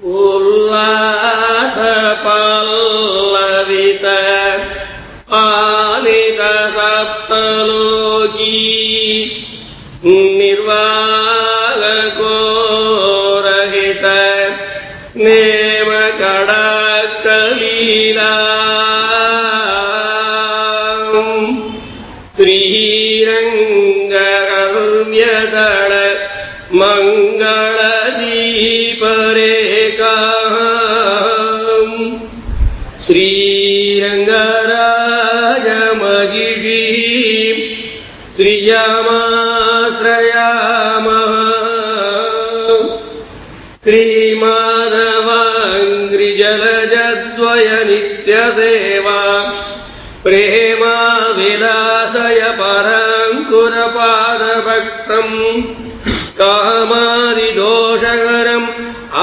Allah श्रियमाश्रयामः श्रीमाधवाङ्घ्रिजलजद्वय नित्यसेवा प्रेमा विलासय पराङ्कुरपादभक्तम् कामादिदोषकरम्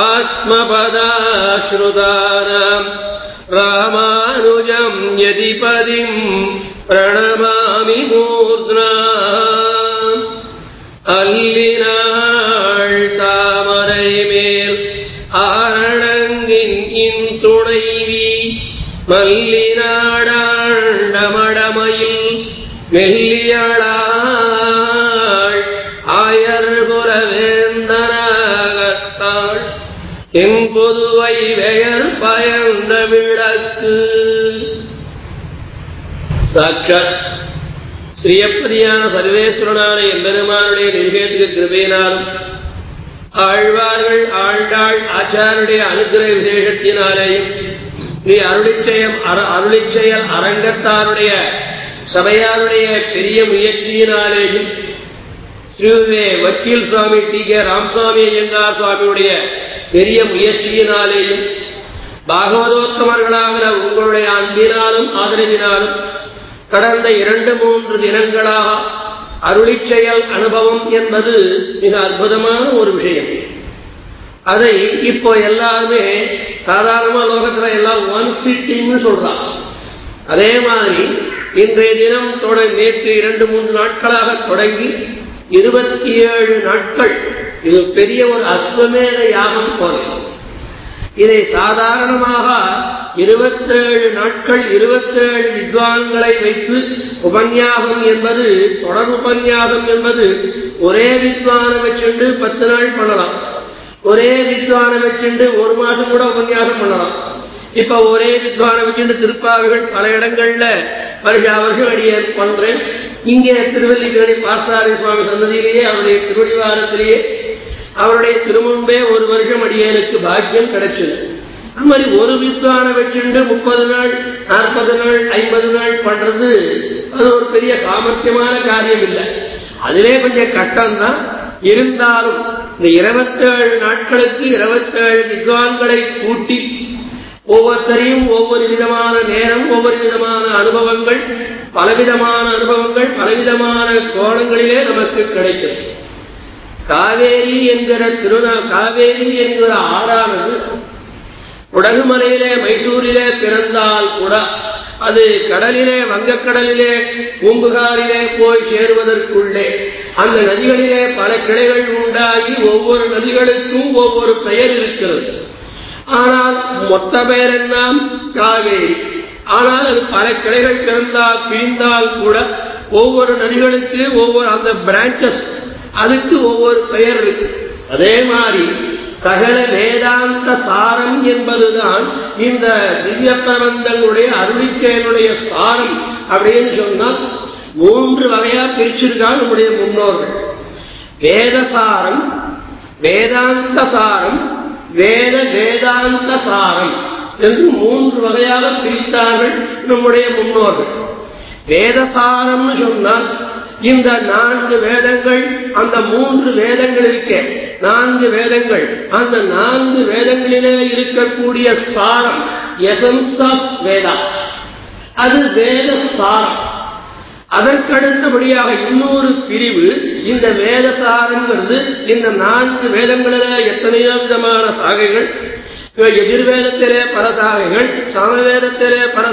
आत्मपदाश्रुतानाम् रामानुजम् यदिपदिम् प्रणमामि அல்லினாள் தாமரை மேல் ஆரணங்கின் இன்துணைவி மல்லினாடாண்டமடமையில் மெல்லியளாள் ஆயர்புற வேந்தனாகத்தாள் என் புதுவை பெயர் பயந்த விளக்கு சாட்சாத் ஸ்ரீயப்பதியான சர்வேஸ்வரனான எம்பெருமானுடைய நிர்வேதிக கிருபையினாலும் ஆழ்வார்கள் ஆண்டாள் ஆச்சாருடைய அனுகிரக விசேஷத்தினாலேயும் ஸ்ரீ அருளிச்செயம் அருளிச்செயல் அரங்கத்தாருடைய சபையாருடைய பெரிய முயற்சியினாலேயும் ஸ்ரீவே வக்கீல் சுவாமி டி கே ராமசுவாமி ஐயங்கார் சுவாமியுடைய பெரிய முயற்சியினாலேயும் பாகவதோத்தமர்களாகிற உங்களுடைய அன்பினாலும் ஆதரவினாலும் கடந்த இரண்டு மூன்று தினங்களாக அருளி செயல் அனுபவம் என்பது மிக அற்புதமான ஒரு விஷயம். அதை இப்போ எல்லாருமே சாதாரணமா லோகத்துல எல்லாம் ஒன் சிட்டிங்னு சொல்றான் அதே மாதிரி இன்றைய தினம் தொடர் நேற்று இரண்டு மூன்று நாட்களாக தொடங்கி இருபத்தி ஏழு நாட்கள். இது பெரிய ஒரு அஸ்வமேத யாகம் போல. இதை சாதாரணமாக இருபத்தேழு நாட்கள் இருபத்தேழு வித்வான்களை வைத்து உபன்யாசம் என்பது தொடர் உபன்யாசம் என்பது ஒரே வித்வானை வச்சுண்டு பத்து நாள் பண்ணலாம். ஒரே வித்வானை வச்சுண்டு ஒரு மாசம் கூட உபன்யாசம் பண்ணலாம். இப்ப ஒரே வித்வானை வச்சுட்டு திருப்பாவைகள் பல இடங்கள்ல வருஷா வருஷம் அடியே பண்றேன் இங்கே திருவல்லிக்கேணி பாஸ்தாரி சுவாமி சன்னதியிலேயே அவருடைய திருவடிவாரத்திலேயே அவருடைய திருமுன்பே ஒரு வருஷம் அடியனுக்கு பாக்கியம் கிடைச்சது. அது மாதிரி ஒரு வித்வானை வச்சுண்டு முப்பது நாள் நாற்பது நாள் ஐம்பது நாள் பண்றது அது ஒரு பெரிய சாமர்த்தியமான காரியம் இல்லை அதிலே கொஞ்சம் கட்டம் தான் இருந்தாலும் இந்த இருபத்தேழு நாட்களுக்கு இருபத்தேழு வித்வான்களை கூட்டி ஒவ்வொருத்தரையும் ஒவ்வொரு விதமான நேரம் ஒவ்வொரு விதமான அனுபவங்கள் பலவிதமான அனுபவங்கள் பலவிதமான கோணங்களிலே நமக்கு கிடைக்கும் காவேரி என்கிற திருநா காவேரி என்கிற ஆறானது உடகுமலையிலே மைசூரிலே பிறந்தால் கூட அது கடலிலே வங்கக்கடலிலே பூம்புகாரிலே போய் சேருவதற்குள்ளே அந்த நதிகளிலே பல கிளைகள் உண்டாகி ஒவ்வொரு நதிகளுக்கும் ஒவ்வொரு பெயர் இருக்கிறது. ஆனால் மொத்த பெயர் என்ன காவேரி. ஆனால் அது பல கிளைகள் பிறந்தால் பிரிந்தால் கூட ஒவ்வொரு நதிகளுக்கு ஒவ்வொரு அந்த பிரான்ச்சஸ் அதுக்கு ஒவ்வொரு பெயர் இருக்கு. அதே மாதிரி சகல வேதாந்த சாரம் என்பதுதான் இந்த திவ்ய பிரபந்தங்களுடைய அருளிச்செயலுடைய சாரம் அப்படின்னு சொன்னால் மூன்று வகையா பிரிச்சிருக்கான் நம்முடைய முன்னோர்கள். வேதசாரம் வேதாந்த சாரம் வேத வேதாந்த சாரம் என்று மூன்று வகையாக பிரித்தார்கள் நம்முடைய முன்னோர்கள். வேதசாரம்னு சொன்னால் இந்த நான்கு வேதங்கள் அந்த மூன்று வேதங்கள் இருக்க நான்கு வேதங்கள் அந்த நான்கு வேதங்களிலே இருக்கக்கூடிய சாரம் எசன்ஸ் ஆஃப் வேதா அது வேத சாரம். அதற்கடுத்தபடியாக இன்னொரு பிரிவு இந்த வேத சாரங்கிறது இந்த நான்கு வேதங்களில எத்தனையோ விதமான சாகைகள் எதிர்வேதத்திலே பல சமவேதத்திலே பல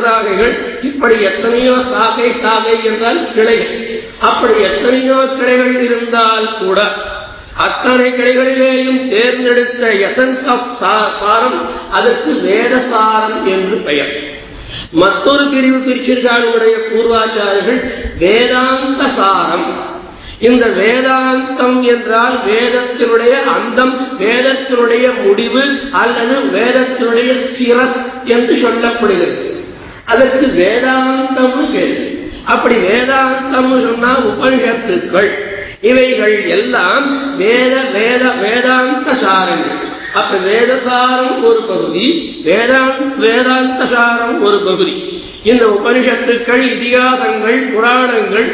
இப்படி எத்தனையோ சாகை சாகை என்றால் கிளைகள். அப்படி எத்தனையோ கிளைகள் இருந்தால் கூட அத்தனை கிளைகளிலேயும் தேர்ந்தெடுத்த எசன்ஸ் ஆஃப் சாரம் அதற்கு வேதசாரம் என்று பெயர். மற்றொரு பிரிவு பிரிச்சிருக்காருடைய பூர்வாச்சாரியர்கள் வேதாந்த சாரம். இந்த வேதாந்தம் என்றால் வேதத்தினுடைய அந்தம் வேதத்தினுடைய முடிவு அல்லது வேதத்தினுடைய சிரஸ் என்று சொல்லப்படுகிறது. அதற்கு வேதாந்தம் கேள்வி அப்படி வேதாந்தம் சொன்னா உபனிஷத்துக்கள். இவைகள் எல்லாம் வேத வேத வேதாந்த சாரங்கள். அப்ப வேதசாரம் ஒரு பகுதி வேதாந்த வேதாந்த சாரம் ஒரு பகுதி. இந்த உபனிஷத்துக்கள் இதிகாசங்கள் புராணங்கள்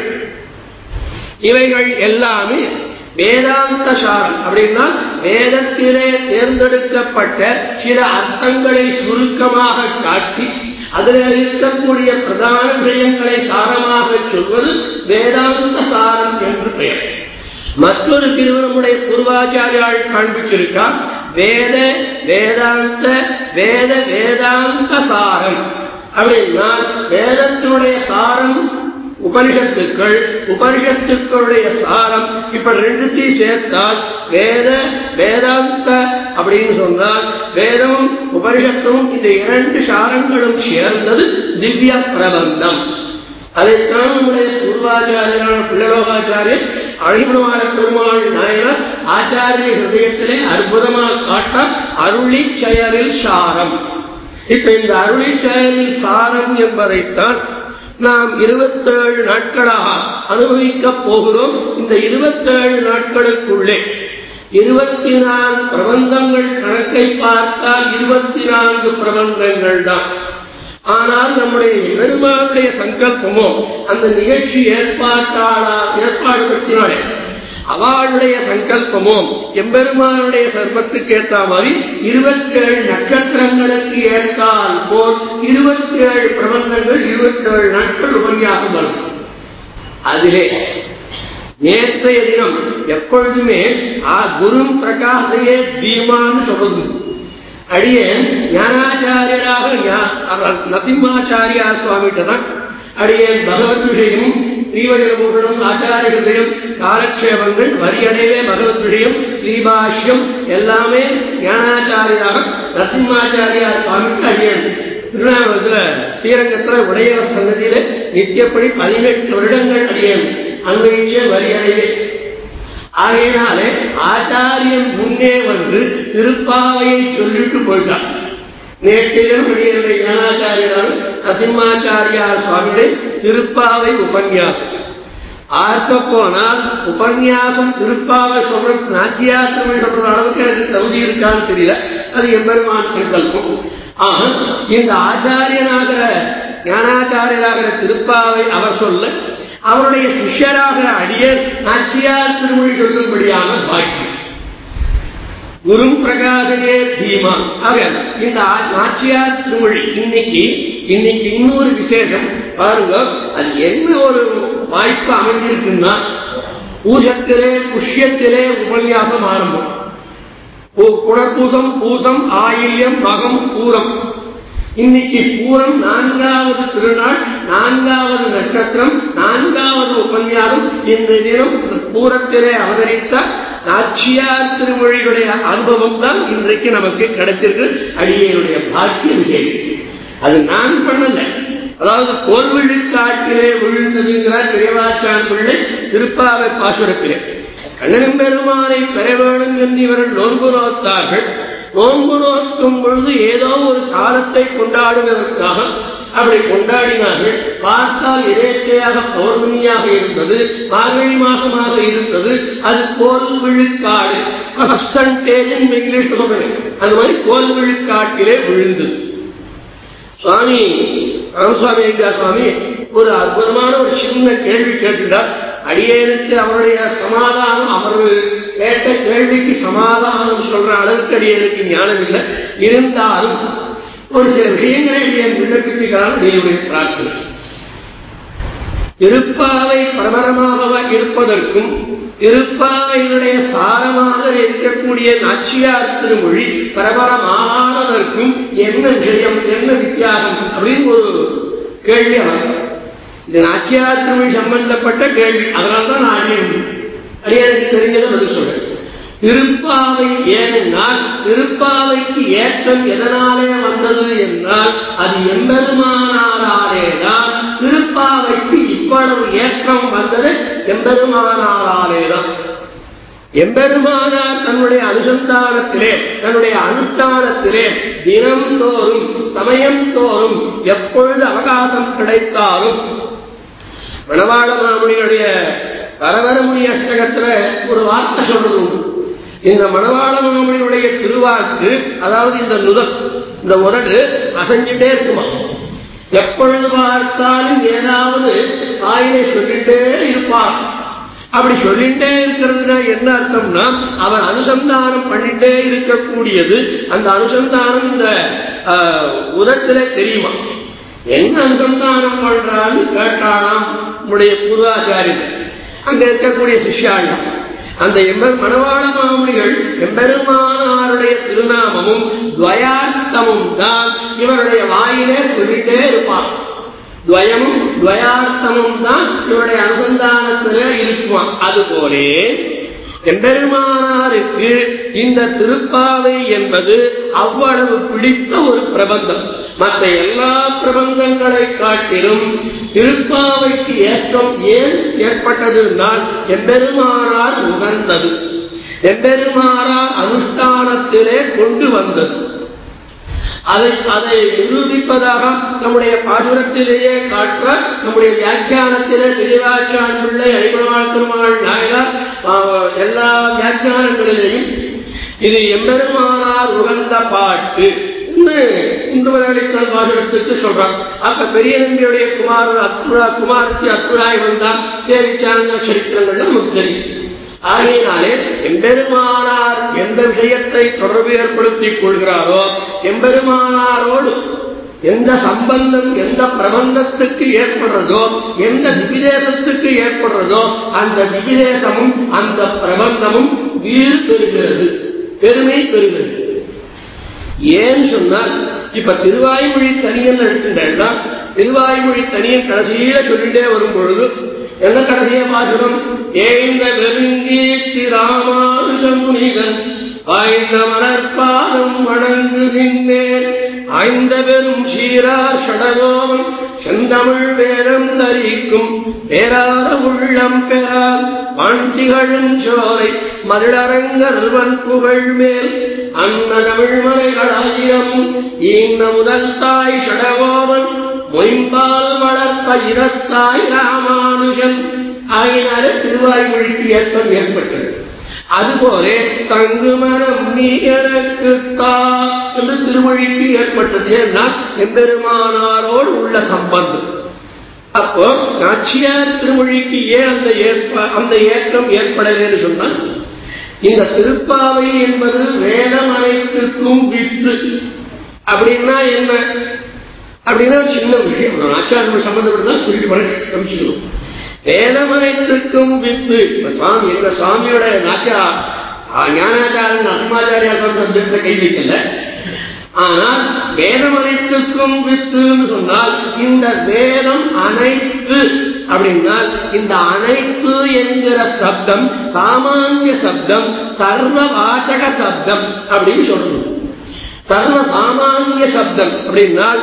இவைகள் எல்லாமே வேதாந்த சாரம் அப்படின்னா வேதத்திலே தேர்ந்தெடுக்கப்பட்ட சில அர்த்தங்களை சுருக்கமாக காட்டி அதில் இருக்கக்கூடிய பிரதான விஷயங்களை சாரமாக சொல்வது வேதாந்த சாரம் என்று பெயர். மற்றொரு பிரிவு நம்முடைய பூர்வாச்சாரியால் காண்பிச்சிருக்கார் வேத வேதாந்த வேத வேதாந்த சாரம் அப்படின்னா வேதத்தினுடைய சாரம் உபனிஷத்துக்கள் உபனிஷத்துக்களுடைய சாரம் இப்ப ரெண்டுத்தையும் சேர்த்தால் வேத வேதாந்த அப்படின்னு சொன்னால் வேதமும் உபனிஷத்தும் இந்த இரண்டு சாரங்களும் சேர்ந்தது திவ்ய பிரபந்தம். அதைத்தான் நம்முடைய பூர்வாச்சாரியரான பிள்ளலோகாச்சாரியர் அழிமுகமான பெருமாள் நாயனர் ஆச்சாரிய ஹிருதயத்திலே அற்புதமாக காட்ட அருளி செயலில் சாரம். இப்ப இந்த அருளி செயலில் சாரம் என்பதைத்தான் நாம் இருபத்தேழு நாட்களாக அனுபவிக்க போகிறோம் இந்த இருபத்தேழு நாட்களுக்குள்ளே. இருபத்தி நான்கு பிரபந்தங்கள் கணக்கை பார்த்தால் இருபத்தி நான்கு பிரபந்தங்கள் தான் ஆனால் நம்முடைய பெருமாளுடைய சங்கல்பமோ அந்த நிகழ்ச்சி ஏற்பாட்டாளா ஏற்பாடு பற்றினாலே அவளுடைய சங்கல்பமோ எம்பெருமானுடைய சர்பத்துக்கு ஏற்ற மாதிரி இருபத்தி ஏழு நட்சத்திரங்களுக்கு ஏற்றால் போல் இருபத்தி ஏழு பிரபந்தங்கள் இருபத்தி ஏழு நாட்கள் உபன்யாசம் வரும். அதிலே நேற்றைய தினம் எப்பொழுதுமே ஆ குரு பிரகாசையே தீமான்னு சொல்றது. அடியே ஞானாச்சாரியராக நசிம்மாச்சாரியா சுவாமிகிட்ட தான் அடியேன் பகவத் விஷயம் ஸ்ரீவஜரபூஷணம் ஆச்சாரிய ஹிருதயம் காலக்ஷேபங்கள் வரியடைவே பகவத் விஷயம் ஸ்ரீபாஷ்யம் எல்லாமே ஞானாச்சாரியாக நரசிம்மாச்சாரியார் சுவாமிக்கு அடியன். திருநாமத்துல ஸ்ரீரங்கத்துல உடையவர் சன்னதியில நித்தியப்படி பதினெட்டு வருடங்கள் அடியன். அன்வைச்ச வரியடைவே. ஆகையினாலே ஆச்சாரியன் முன்னே வந்து திருப்பாவையை சொல்லிட்டு போயிட்டான். நேற்றிலும் வெளியிலே ஞானாச்சாரியரால் நசிம்மாச்சாரியார் சுவாமியுடைய திருப்பாவை உபன்யாசம். ஆர்க்க போனால் உபன்யாசம் திருப்பாவை சொல்ற நாச்சியாசம் சொல்ற அளவுக்கு எனக்கு தகுதி இருக்கான்னு தெரியல. அது எம்பெருமான் சங்கல்பம். ஆக இந்த ஆச்சாரியனாகிற ஞானாச்சாரியராகிற திருப்பாவை அவர் சொல்ல அவருடைய சிஷ்யராகிற அடியர் நாச்சியார் திருமொழி சொல்லும்படியான பாக்கியம். குரும் பிரகாசையே தீமா. ஆக இந்த நாச்சியார் திருமொழி இன்னைக்கு இன்னைக்கு இன்னொரு விசேஷம். பாருங்க அது என்ன ஒரு வாய்ப்பு அமைஞ்சிருக்குன்னா பூசத்திலே புஷ்யத்திலே உபன்யாசம் ஆரம்பம். புனர்பூசம் பூசம் ஆயில்யம் மகம் பூரம். இன்னைக்கு பூரம் நான்காவது திருநாள் நான்காவது நட்சத்திரம் நான்காவது உபன்யாசம். இந்த தினம் பூரத்திலே அவதரித்த நாச்சியார் திருமொழிகளுடைய அனுபவம் தான் இன்றைக்கு நமக்கு கிடைச்சிருக்கு. அடியனுடைய பாக்கியம் கேள்வி அது நான் பண்ணல. அதாவது கோல்விழுக்காட்டிலே விழுந்ததுங்கிறார் பெரியவாச்சான் பிள்ளை திருப்பாவை பாசுரத்திலே. கண்ணனும் பெருமானை பெற வேண்டும் என்று இவர்கள் நோன்பு நோத்தார்கள். நோன்பு நோக்கும் பொழுது ஏதோ ஒரு காலத்தை கொண்டாடுவதற்காக அப்படி கொண்டாடினார்கள். பார்த்தால் எதேச்சையாக பௌர்ணமியாக இருந்தது மார்கழி மாசமாக இருந்தது அது கோல் விழுக்காடு. இங்கிலீஷ் சொல்றேன் அந்த மாதிரி கோல் விழுக்காட்டிலே விழுந்தது சுவாமி ராமசுவாமி ஐயா சுவாமி ஒரு அற்புதமான ஒரு சின்ன கேள்வி கேட்டுட்டார் அடியேனுக்கு அவருடைய சமாதானம் அவர் கேட்ட கேள்விக்கு சமாதானம் சொல்ற அளவுக்கு அடியேனுக்கு ஞானம் இல்லை இருந்தாலும் ஒரு சில விஷயங்களை என் விண்ணப்பிச்சுக்கிறான் தேவனுடைய பிரார்த்தனை. இருப்பாவை பிரபலமாக இருப்பதற்கும் இருப்பாவையினுடைய சாரமாக இருக்கக்கூடிய நாச்சியார் திருமொழி பிரபலமானதற்கும் என்ன விஷயம் என்ன வித்தியாசம் அப்படின்னு ஒரு கேள்வி அவர் இந்த நாச்சியார் திருமொழி சம்பந்தப்பட்ட கேள்வி. அதனால்தான் நான் அடியேன். அடியனுக்கு தெரிஞ்சதை பதில் சொல்றேன். திருப்பாவை ஏனென்றால் திருப்பாவைக்கு ஏற்றம் எதனாலே வந்தது என்றால் அது எம்பெருமானாராலே தான் திருப்பாவைக்கு இவ்வளவு ஏற்றம் வந்தது எம்பெருமானாராலே தான் எம்பெருமானார் தன்னுடைய அனுசந்தானத்திலே தன்னுடைய அனுஷ்டானத்திலே தினம் தோறும் சமயம் தோறும் எப்பொழுது அவகாசம் கிடைத்தாலும் மணவாள மாமுனியுடைய சரவரமுனி அஷ்டகத்துல ஒரு வார்த்தை சொல்றது இந்த மணவாள திருவாக்கு அதாவது இந்த நுதல் இந்த உரடு அசைஞ்சிட்டே இருக்குமா? எப்பொழுது பார்த்தாலும் ஏதாவது ஆயிலை சொல்லிட்டே இருப்பார் அப்படி சொல்லிட்டே இருக்கிறதுனா என்ன அர்த்தம்னா அவர் அனுசந்தானம் பண்ணிட்டே இருக்கக்கூடியது அந்த அனுசந்தானம் இந்த உதத்துல தெரியுமா? என்ன அனுசந்தானம் பண்றான்னு கேட்டாலாம் நம்முடைய பூர்வாச்சாரியர். அங்க இருக்கக்கூடிய சிஷ்யாண்டம். அந்த எம்பர் மணவாள மாமுனிகள் எம்பெருமானாருடைய திருநாமமும் துவயார்த்தமும் தான் இவருடைய வாயிலே சொல்லிட்டே இருப்பான் துவயமும் துவயார்த்தமும் தான் இவருடைய அனுசந்தானத்திலே இருக்குமா அதுபோலே எம்பெருமானாருக்கு இந்த திருப்பாவை என்பது அவ்வளவு பிடித்த ஒரு பிரபந்தம். மற்ற எல்லா பிரபந்தங்களை காட்டிலும் திருப்பாவைக்கு ஏற்றம் ஏன் ஏற்பட்டதுனால் எம்பெருமானார் உகந்தது எம்பெருமானார் அனுஷ்டானத்திலே கொண்டு வந்தது. அதை அதை நிரூபிப்பதாக நம்முடைய பாசுரத்திலேயே காட்ட நம்முடைய வியாக்கியானத்திலே திருவாச்சான் பிள்ளை ஐபெருமாள் திருமாள் நாயகர் எல்லா வியாக்கியானங்களிலேயும் இது எம்பெருமானார் உகந்த பாட்டு இந்து பாசுரத்துக்கு சொல்றான் அப்ப பெரிய நம்பியுடைய குமார் அத்துரா குமாரத்தி அத்துராய் வந்தால் சேவிச்சாங்க சரித்திரங்கள் நமக்கு தெரியும். ஆகையினாலே எம்பெருமானார் எந்த விஷயத்தை தொடர்பு ஏற்படுத்திக் கொள்கிறாரோ எம்பெருமானாரோடு எந்த சம்பந்தம் எந்த பிரபந்தத்துக்கு ஏற்படுறதோ எந்த திவிதேசத்துக்கு ஏற்படுறதோ அந்த திவிதேசமும் அந்த பிரபந்தமும் வீடு பெறுகிறது பெருமை பெறுகிறது. ஏன் சொன்னால் இப்ப திருவாய்மொழி தனியன் எடுத்துட்டேன்னா திருவாய்மொழி தனியன் கடைசியில சொல்லிட்டே வரும் பொழுது என்ன கடைசிய பாசுரம் ஏந்த வெறுங்கீர்த்தி ராமானுஜன் முனிகன் ஆய்ந்த மலர்பாதம் வணங்குகின்றேன் ஆய்ந்த பெரும் சீரா சடகோவம் செந்தமிழ் பேரம் தரிக்கும் பேராத உள்ளம் பெறால் பாண்டிகளும் சோலை மதிலரங்கல்வன் புகழ் மேல் அன்ன தமிழ்மலைகளாயிரம் ஈந்த முதல் தாய் ஷடகோவன் மொயம்பால் வளர்ப்ப இரத்தாய் ராமானுஜன் ஆகினால திருவாய்மொழிக்கு ஏற்பம் ஏற்பட்டது. அதுபோல தங்கு மனம் நீ எனக்கு தா என்று திருமொழிக்கு ஏற்பட்டது. ஏன்னா எம்பெருமானாரோடு உள்ள சம்பந்தம். அப்போ நாச்சியார் திருமொழிக்கு ஏன் அந்த ஏற்ப அந்த ஏற்றம் ஏற்படலன்னு சொன்னால் இந்த திருப்பாவை என்பது வேதம் அனைத்துக்கும் விற்று அப்படின்னா என்ன? அப்படின்னா சின்ன விஷயம். ஆச்சாரம் சம்பந்தப்பட்டு சொல்லிட்டு கமிச்சுக்கணும் வேதமனைத்திற்கும் வித்து சுவாமி எங்க சுவாமியோட நாச்சா ஞானாச்சாரன் அஸ்மாச்சாரியா சப்தத்தை கை வைக்கல. ஆனால் வேதம் அனைத்துக்கும் வித்துன்னு சொன்னால் இந்த வேதம் அனைத்து அப்படின்னால் இந்த அனைத்து என்கிற சப்தம் சாமானிய சப்தம் சர்வ வாசக சப்தம் அப்படின்னு சொல்லணும் சர்வ சாமானிய சப்தம் அப்படின்னால்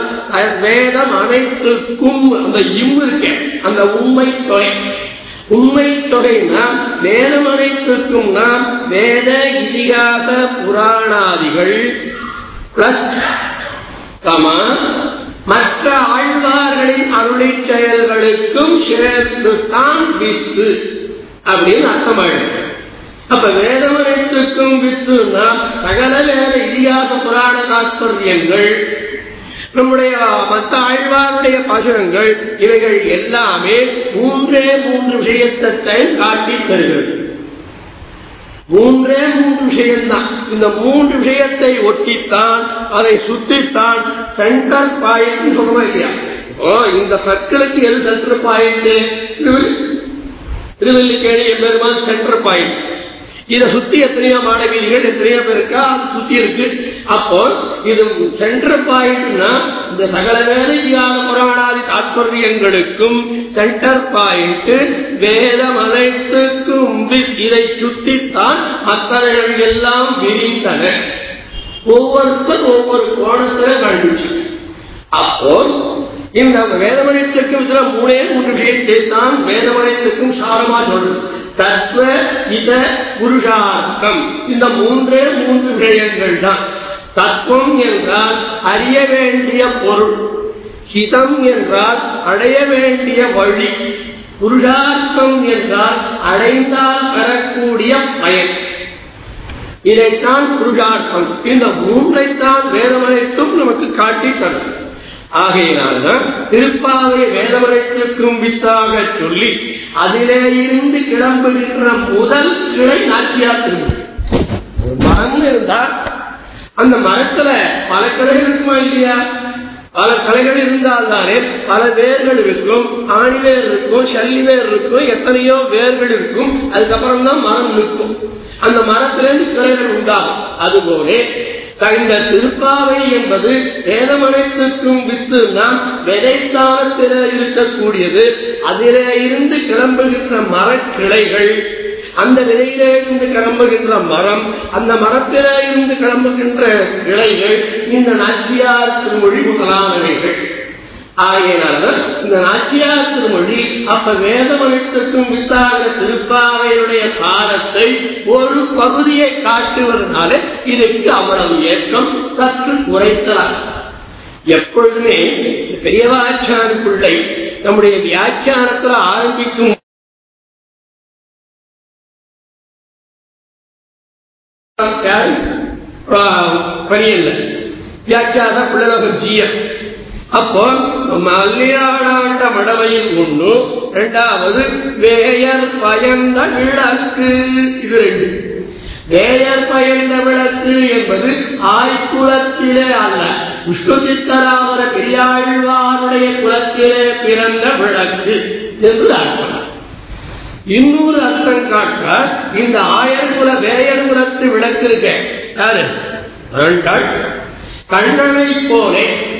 வேதம் அனைத்துக்கும் அந்த இம் இருக்க அந்த உண்மை தொகை. உண்மை தொகைனா வேதம் அனைத்துக்கும் வேத இதிகாச புராணாதிகள் பிளஸ் கமா மற்ற ஆழ்வார்களின் அருளை செயல்களுக்கும் தான் வித்து அப்படின்னு அர்த்தமாயிடும் அப்ப வேதமனைத்துக்கும் வித்துனா சகல வேத புராண தாத்பரியங்கள் நம்முடைய மற்ற ஆழ்வாருடைய பாசுரங்கள் இவைகள் எல்லாமே மூன்றே மூன்று விஷயத்தை காட்டி தருகிறது. மூன்றே மூன்று விஷயம்தான். இந்த மூன்று விஷயத்தை ஒட்டித்தான் அதை சுத்தித்தான் சென்டர் பாயிண்ட் சொல்லுவோம் இல்லையா? ஓ இந்த சர்க்கிளுக்கு எது சென்டர் பாயிண்ட் திருவல்லிக்கேணி எம்பெருமான் சென்டர் பாயிண்ட் இதை சுத்தி எத்தனையோ மாணவியர்கள் எத்தனையோ பேர் இருக்கா? அது சுத்தி இருக்கு. அப்போ இது சென்டர் பாயிண்ட்னா இந்த சகல வேத வியாத புராணாதி தாற்பயங்களுக்கும் சென்டர் பாயிண்ட் வேதம் அனைத்துக்கும் இதை சுத்தித்தான் மற்றவர்கள் எல்லாம் விரிந்தன. ஒவ்வொருத்தர் ஒவ்வொரு கோணத்துல கண்டுச்சு அப்போ இந்த வேதமணித்துக்கும் இதுல மூணே மூன்று விஷயத்தை தான் வேதமணித்துக்கும் சாரமா சொல்றது. தத்துவ இத புருஷார்த்தம். இந்த மூன்றே மூன்று விஷயங்கள் தான் தத்துவம் என்றால் அறிய வேண்டிய பொருள். ஹிதம் என்றால் அடைய வேண்டிய வழி. புருஷார்த்தம் என்றால் அடைந்தால் பெறக்கூடிய பயன். இதைத்தான் புருஷார்த்தம். இந்த மூன்றைத்தான் வேதமனைத்தும் நமக்கு காட்டி தரும் ஆகையினால்தான் திருப்பாவை வேதமனைத்திற்கும் வித்தாக சொல்லி அதிலே இருந்து கிளம்புகின்ற முதல் கிளை நாச்சியார் திரும்ப. மரம் இருந்தா அந்த மரத்துல பல கிளைகள் இருக்குமா இல்லையா? பல கலைகள் இருந்தால்தானே பல வேர்கள் இருக்கும் ஆணிவேர் இருக்கும் சல்லி வேர் இருக்கும் எத்தனையோ வேர்கள் இருக்கும் அதுக்கப்புறம் தான் மரம் நிற்கும். அந்த மரத்திலிருந்து கிளைகள் உண்டாகும். அதுபோல இந்த திருப்பாவை என்பது வேதமனைத்துக்கும் வித்து நாம் விதைத்தானத்தில் இருக்கக்கூடியது. அதிலே இருந்து கிளம்புகின்ற மரக்கிளைகள் அந்த விதையிலே இருந்து கிளம்புகின்ற மரம் அந்த மரத்திலே இருந்து கிளம்புகின்ற கிளைகள் இந்த நாச்சியார் திருமொழி முதலானவைகள் ஆகையினால இந்த நாச்சியார் திருமொழி அப்ப வேதமனைத்துக்கும் வித்தாக திருப்பாவையுடைய சாரத்தை ஒரு பகுதியை காட்டுவதனாலே இதற்கு அவ்வளவு ஏற்றம் சற்று குறைத்தலாம் எப்பொழுதுமே பெரியவாச்சார பிள்ளை நம்முடைய வியாக்கியானத்தில் ஆரம்பிக்கும் பணியல்ல வியாக்கியான பிள்ளை ஜிஎம் அப்போ மல்லியாடாண்ட மடவையில் ஒண்ணு இரண்டாவது வேயர் பயந்த விளக்கு. இது ரெண்டு. வேயர் பயந்த விளக்கு என்பது ஆய்குலத்திலே அல்ல. விஷ்ணு சித்தராமர பெரியாழ்வாருடைய குலத்திலே பிறந்த விளக்கு என்று அர்த்தம். இன்னொரு அர்த்தம் காட்ட இந்த ஆயர்குல வேயர் குலத்து விளக்கு இருக்க. யாரு? கண்ணனை போலே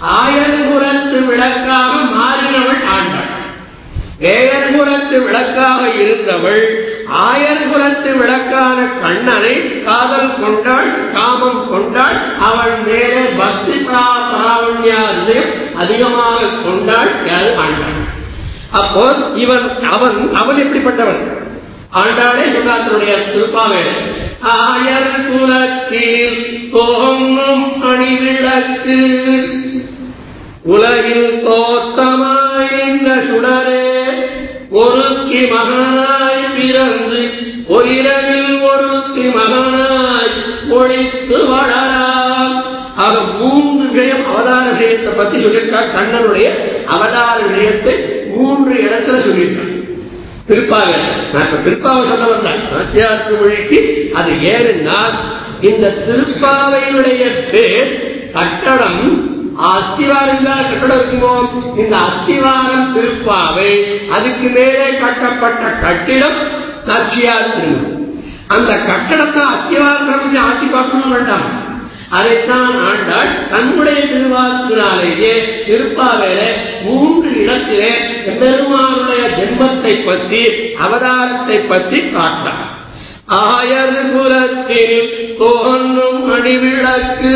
ஆயர்குலத்து விளக்காக மாறினவள் ஆண்டாள். வேயர்குலத்து விளக்காக இருந்தவள் ஆயர்குலத்து விளக்கான கண்ணனை காதல் கொண்டாள் காமம் கொண்டாள் அவள் மேலே பக்தி பிராவண்யாது அதிகமாக கொண்டாள் யாரு ஆண்டாள். அப்போ இவன் அவன் அவன் எப்படிப்பட்டவன்? ஆண்டாளே சொன்னாத்தனுடைய திருப்பாவே. ஆயர் குலத்தில் தோன்றும் அணிவிளக்கு. உலகில் தோத்தமாய்ந்த சுடரே ஒருத்தி மகனாய் பிறந்து ஒரிரவில் ஒருத்தி மகனாய் ஒழித்து வளராம். ஆக மூன்று விஷயம் அவதார விஷயத்தை பத்தி சொல்லியிருக்கார். கண்ணனுடைய அவதார விஷயத்தை மூன்று இடத்துல சொல்லியிருக்கார். திருப்பாக நான் இப்ப திருப்பாவை சொல்ல வந்தேன். நாச்சியாத்து மொழிக்கு அது ஏன்னா இந்த திருப்பாவையுடைய பேர் கட்டடம் அஸ்திவாரம் தான் கட்டடம் இருக்குமோ? இந்த அஸ்திவாரம் திருப்பாவை அதுக்கு மேலே கட்டப்பட்ட கட்டிடம் நாச்சியார் திருமணம். அந்த கட்டடத்தை அஸ்திவாரம் ஆட்சி பார்க்கணும் வேண்டாம். அதைத்தான் ஆண்டாள் தன்னுடைய திருவாக்கினாலேயே திருப்பாவேல மூன்று இடத்திலே பெருமானுடைய ஜென்மத்தை பற்றி அவதாரத்தை பற்றி காட்டார். ஆயர் குலத்தில் தோன்றும் அடிவிளக்கு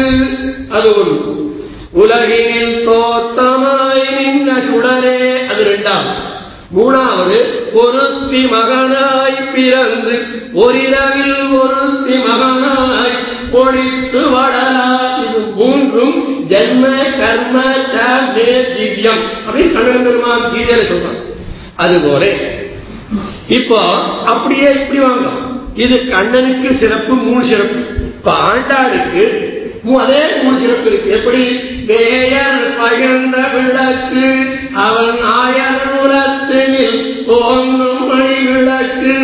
அது ஒன்று உலகினில் தோத்தமாய் நின்ற சுடரே அது ரெண்டாவது. மூணாவது பொருத்தி மகனாய் பிறந்து ஒரிரவில் ஒருத்தி மகனாய் பொழித்து வடலா இது மூன்றும் ஜென்ம கர்ம தே திவ்யம். அப்படின்னு சங்கர பெருமான் கீதையில சொல்றான். அதுபோல இப்போ அப்படியே இப்படி வாங்க இது கண்ணனுக்கு சிறப்பு மூணு சிறப்பு. இப்ப ஆண்டாளுக்கு அதே மூணு சிறப்பு இருக்கு. எப்படி? வேயர் பகிர்ந்த விளக்கு அவன் ஆயர் குலத்தில் தோன்றும் மணி விளக்கு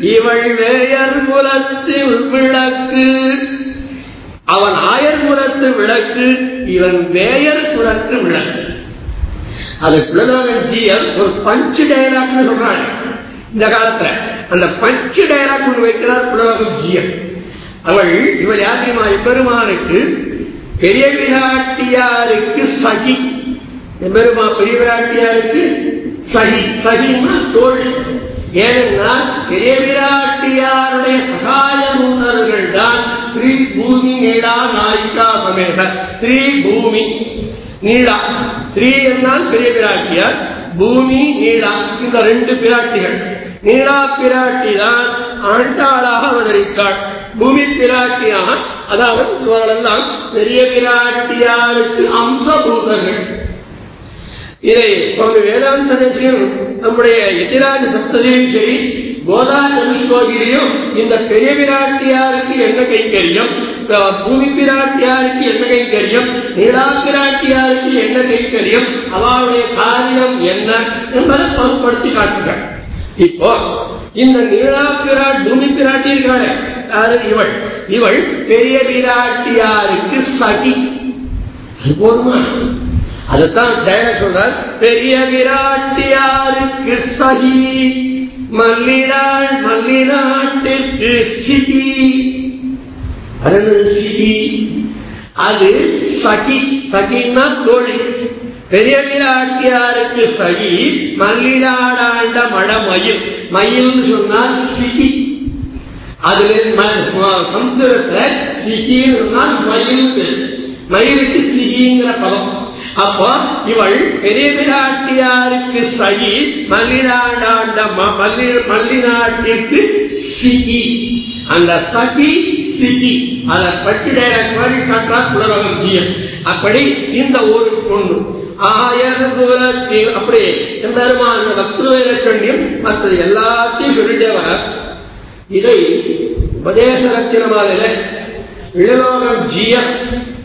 இவள் வேயர் குலத்தில் விளக்கு. அவன் ஆயர் குலத்து விளக்கு இவன் வேயர் குலத்து விளக்கு. அது குலதோகன் ஜியர் ஒரு பஞ்சு டைலாக்னு சொல்றாங்க இந்த காலத்துல அந்த பஞ்சு டைலாக் ஒன்று வைக்கிறார் புலவகம் ஜியம் அவள் இவர் யாத்திரிமா பெருமானுக்கு பெரிய விராட்டியாருக்கு சகி. பெருமா பெரிய விராட்டியாருக்கு சகி. சகின்னா தோழி ஏனென்றால் பெரிய விராட்டியாருடைய சகாய முன்னர்கள் தான் ஸ்ரீ பூமி நீளா நாயிகா சமேத. ஸ்ரீ பூமி நீளா ஸ்ரீ என்றால் பெரிய பிராட்டியார். பூமி நீளா இந்த ரெண்டு பிராட்டிகள். நீளா பிராட்டி தான் ஆண்டாளாக அவதரித்தாள். பூமி பிராட்டியாக அதாவது இவர்களெல்லாம் பெரிய பிராட்டியாருக்கு அம்சபூதர்கள். இதை சுவாமி வேதாந்த தேசியம் நம்முடைய எதிராஜ சப்ததியும் சரி கோதா சதுஷ்கோகிலையும் இந்த பெரிய பிராட்டியாருக்கு என்ன கைங்கரியம்? பூமி பிராட்டியாருக்கு என்ன கைங்கரியம்? நீலா பிராட்டியாருக்கு என்ன கைங்கரியம்? அவளுடைய காரியம் என்ன என்பதை பொருட்படுத்தி காட்டுகிறார். இப்போ இந்த நீலா பிராட் பூமி பிராட்டி இருக்காரு இவள். இவள் பெரிய பிராட்டியாருக்கு சகி. போதுமா? அதுதான் ஜெய சொல்றார் பெரிய விராட்டியாருக்கு சகி மல்லினாள் மல்லிநாட்டிற்கு சிகி. அது சிகி. அது சகி சகின்னா தோழி. பெரிய விராட்டியாருக்கு சகி மல்லிநாடாண்ட மழ மயில். மயில் சொன்னால் சிகி. அதுல சம்ஸ்கிருதத்துல சிகின்னு சொன்னால் மயில் மயிலுக்கு சிகிங்கிற பதம். அப்போ இவள் பெரிய பிராட்டியாருக்கு சகி மல்லிநாடாண்ட மல்லி மல்லிநாட்டிற்கு சிகி. அந்த சகி சிகி. அதை பற்றி மாதிரி காட்டார் புலரகம் ஜியம் அப்படி இந்த ஒரு பொண்ணு ஆயிரத்தில் தூரத்தில் அப்படி பெருமான பக்திரக்கண்யம் மற்ற எல்லாத்தையும் சொல்லிட்டே வர இதை உபதேச ரத்தினமாதில இளலோகம் ஜியம்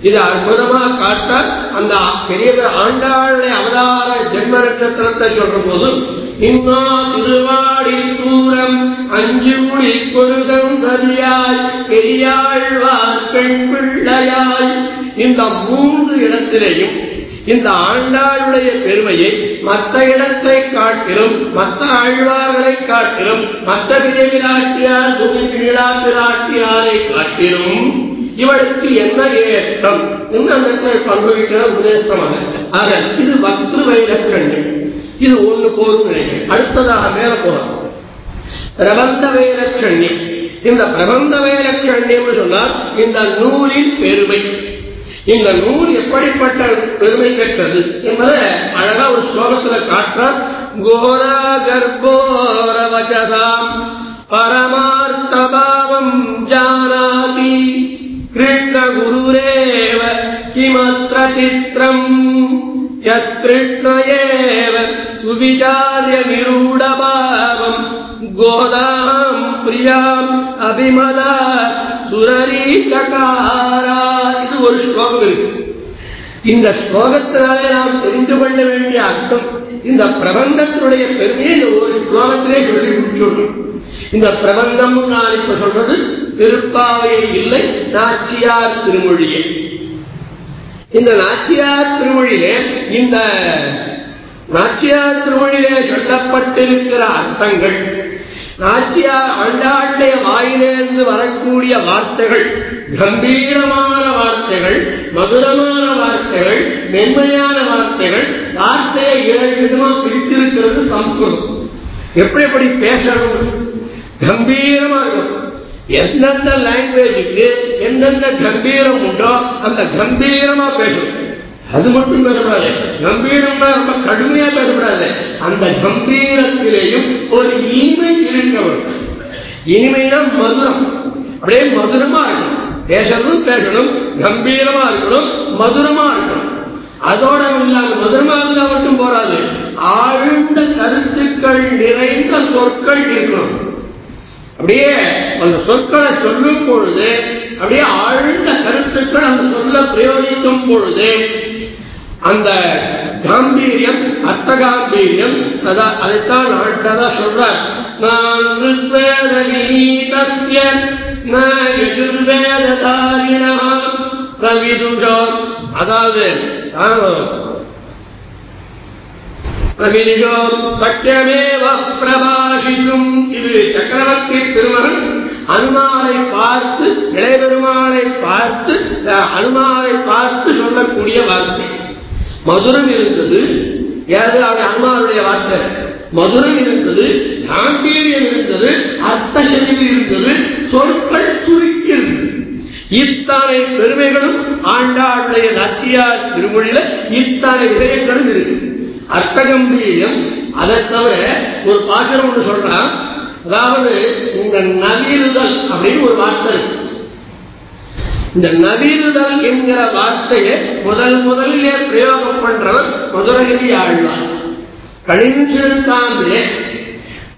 இது அற்புதமா காட்ட அந்த பெரிய ஆண்டாளுடைய அவதார ஜென்ம நட்சத்திரத்தை சொல்ற போது இன்னா திருவாடி தூரம் அஞ்சு மொழி கொருதம் சரியாய் பெரியாழ்வார் பெண் பிள்ளையாய். இந்த மூன்று இடத்திலேயும் இந்த ஆண்டாளுடைய பெருமையை மற்ற இடத்தை காட்டிலும் மற்ற ஆழ்வார்களை காட்டிலும் மற்ற விரைவிலாட்டியார் பூமி பிராட்டியாரை காட்டிலும் இவளுக்கு என்ன ஏற்றம்? என்று பங்குவிக்கிற உபதேசமாக. ஆக இது பக்து வைரக்கண்யம் இது ஒண்ணு போரும் அடுத்ததாக மேல போறோம் பிரபந்த வைரக்கண்ணி இந்த பிரபந்த வேலக்கண்யம் சொன்னால் இந்த நூலின் பெருமை. இந்த நூல் எப்படிப்பட்ட பெருமை பெற்றது என்பதை அழகா ஒரு ஸ்லோகத்துல காட்டுற கோரா கர்ப்போர வச்சதாம் பரமார்த்தபாவம் ஜானாதி. கிமத்ர சித்திரம் யத்கிருஷ்ண ஏவ சுவிச்சாரிய நிரூடபாவம் கோதாம் பிரியாம் அபிமதா சுரரீசகாரா இது ஒரு ஸ்லோகம் இருக்கு இந்த ஸ்லோகத்தினாலே நாம் தெரிந்து கொள்ள வேண்டிய அர்த்தம் இந்த பிரபந்தத்தினுடைய பெருமையை இந்த ஒரு ஸ்லோகத்திலே சொல்லி முடிச்சுடணும் இந்த பிரபந்தம் நான் இப்ப சொல்றது திருப்பாவையை இல்லை நாச்சியார் திருமொழியை இந்த நாச்சியார் திருமொழியிலே இந்த நாச்சியார் திருமொழியிலே சொல்லப்பட்டிருக்கிற அர்த்தங்கள் நாச்சியார் ஆண்டாளுடைய வாயிலிருந்து வரக்கூடிய வார்த்தைகள் கம்பீரமான வார்த்தைகள் மதுரமான வார்த்தைகள் மென்மையான வார்த்தைகள் வார்த்தையை ஏழு விதமா பிரித்திருக்கிறது சம்ஸ்கிருதம். எப்படி எப்படி பேசணும்? கம்பீரமா இருக்கும். எந்தெந்த லாங்குவேஜுக்கு எந்தெந்த கம்பீரம் உண்டோ அந்த கம்பீரமா பேசணும் அது மட்டும் பேசக்கூடாது. கம்பீரம்னா ரொம்ப கடுமையா பேசக்கூடாது. அந்த கம்பீரத்திலேயும் ஒரு இனிமை இருக்கணும் இனிமைனா மதுரம். அப்படியே மதுரமா இருக்கணும். பேசணும் பேசணும். கம்பீரமா இருக்கணும் மதுரமா இருக்கணும். அதோட இல்லாத மதுரமா இருந்தா மட்டும் போறாது. ஆழ்ந்த கருத்துக்கள் நிறைந்த சொற்கள் இருக்கணும். அப்படியே அந்த சொற்களை சொல்லும் பொழுது அப்படியே ஆழ்ந்த கருத்துக்கள் அந்த சொல்ல பிரயோகிக்கும் பொழுது அந்த காம்பீரியம் அர்த்த காம்பீரியம் அதைத்தான் ஆழ்த்ததா சொல்றார். நான் ரித்வேத நீதஸ்ய யஜுர்வேதாரிணா அதாவது பிரவிலியோ சத்தியமேவ பிரபாஷிக்கும் இது சக்கரவர்த்தி திருமகன் அனுமாரை பார்த்து இளைபெருமானை பார்த்து அனுமாரை பார்த்து சொல்லக்கூடிய வார்த்தை. மதுரம் இருந்தது. ஏதாவது அவருடைய அனுமாருடைய வார்த்தை. மதுரம் இருந்தது காம்பீரியம் இருந்தது அர்த்த செறிவு இருந்தது சொற்கள் சுருக்கி இருந்தது. இத்தனை பெருமைகளும் ஆண்டாளுடைய நச்சியார் திருமொழியில இத்தனை விஷயங்களும் இருக்குது அர்த்தகம்பீரியம் அதை தவிர ஒரு பாசனம் ஒன்று சொல்றான். அதாவது இந்த நவீனுதல் அப்படின்னு ஒரு வார்த்தை இந்த நவீனுதல் என்கிற வார்த்தையை முதல் முதலிலே பிரயோகம் பண்றவர் மதுரகிரி ஆழ்வார். கணிஞ்சிருக்காமலே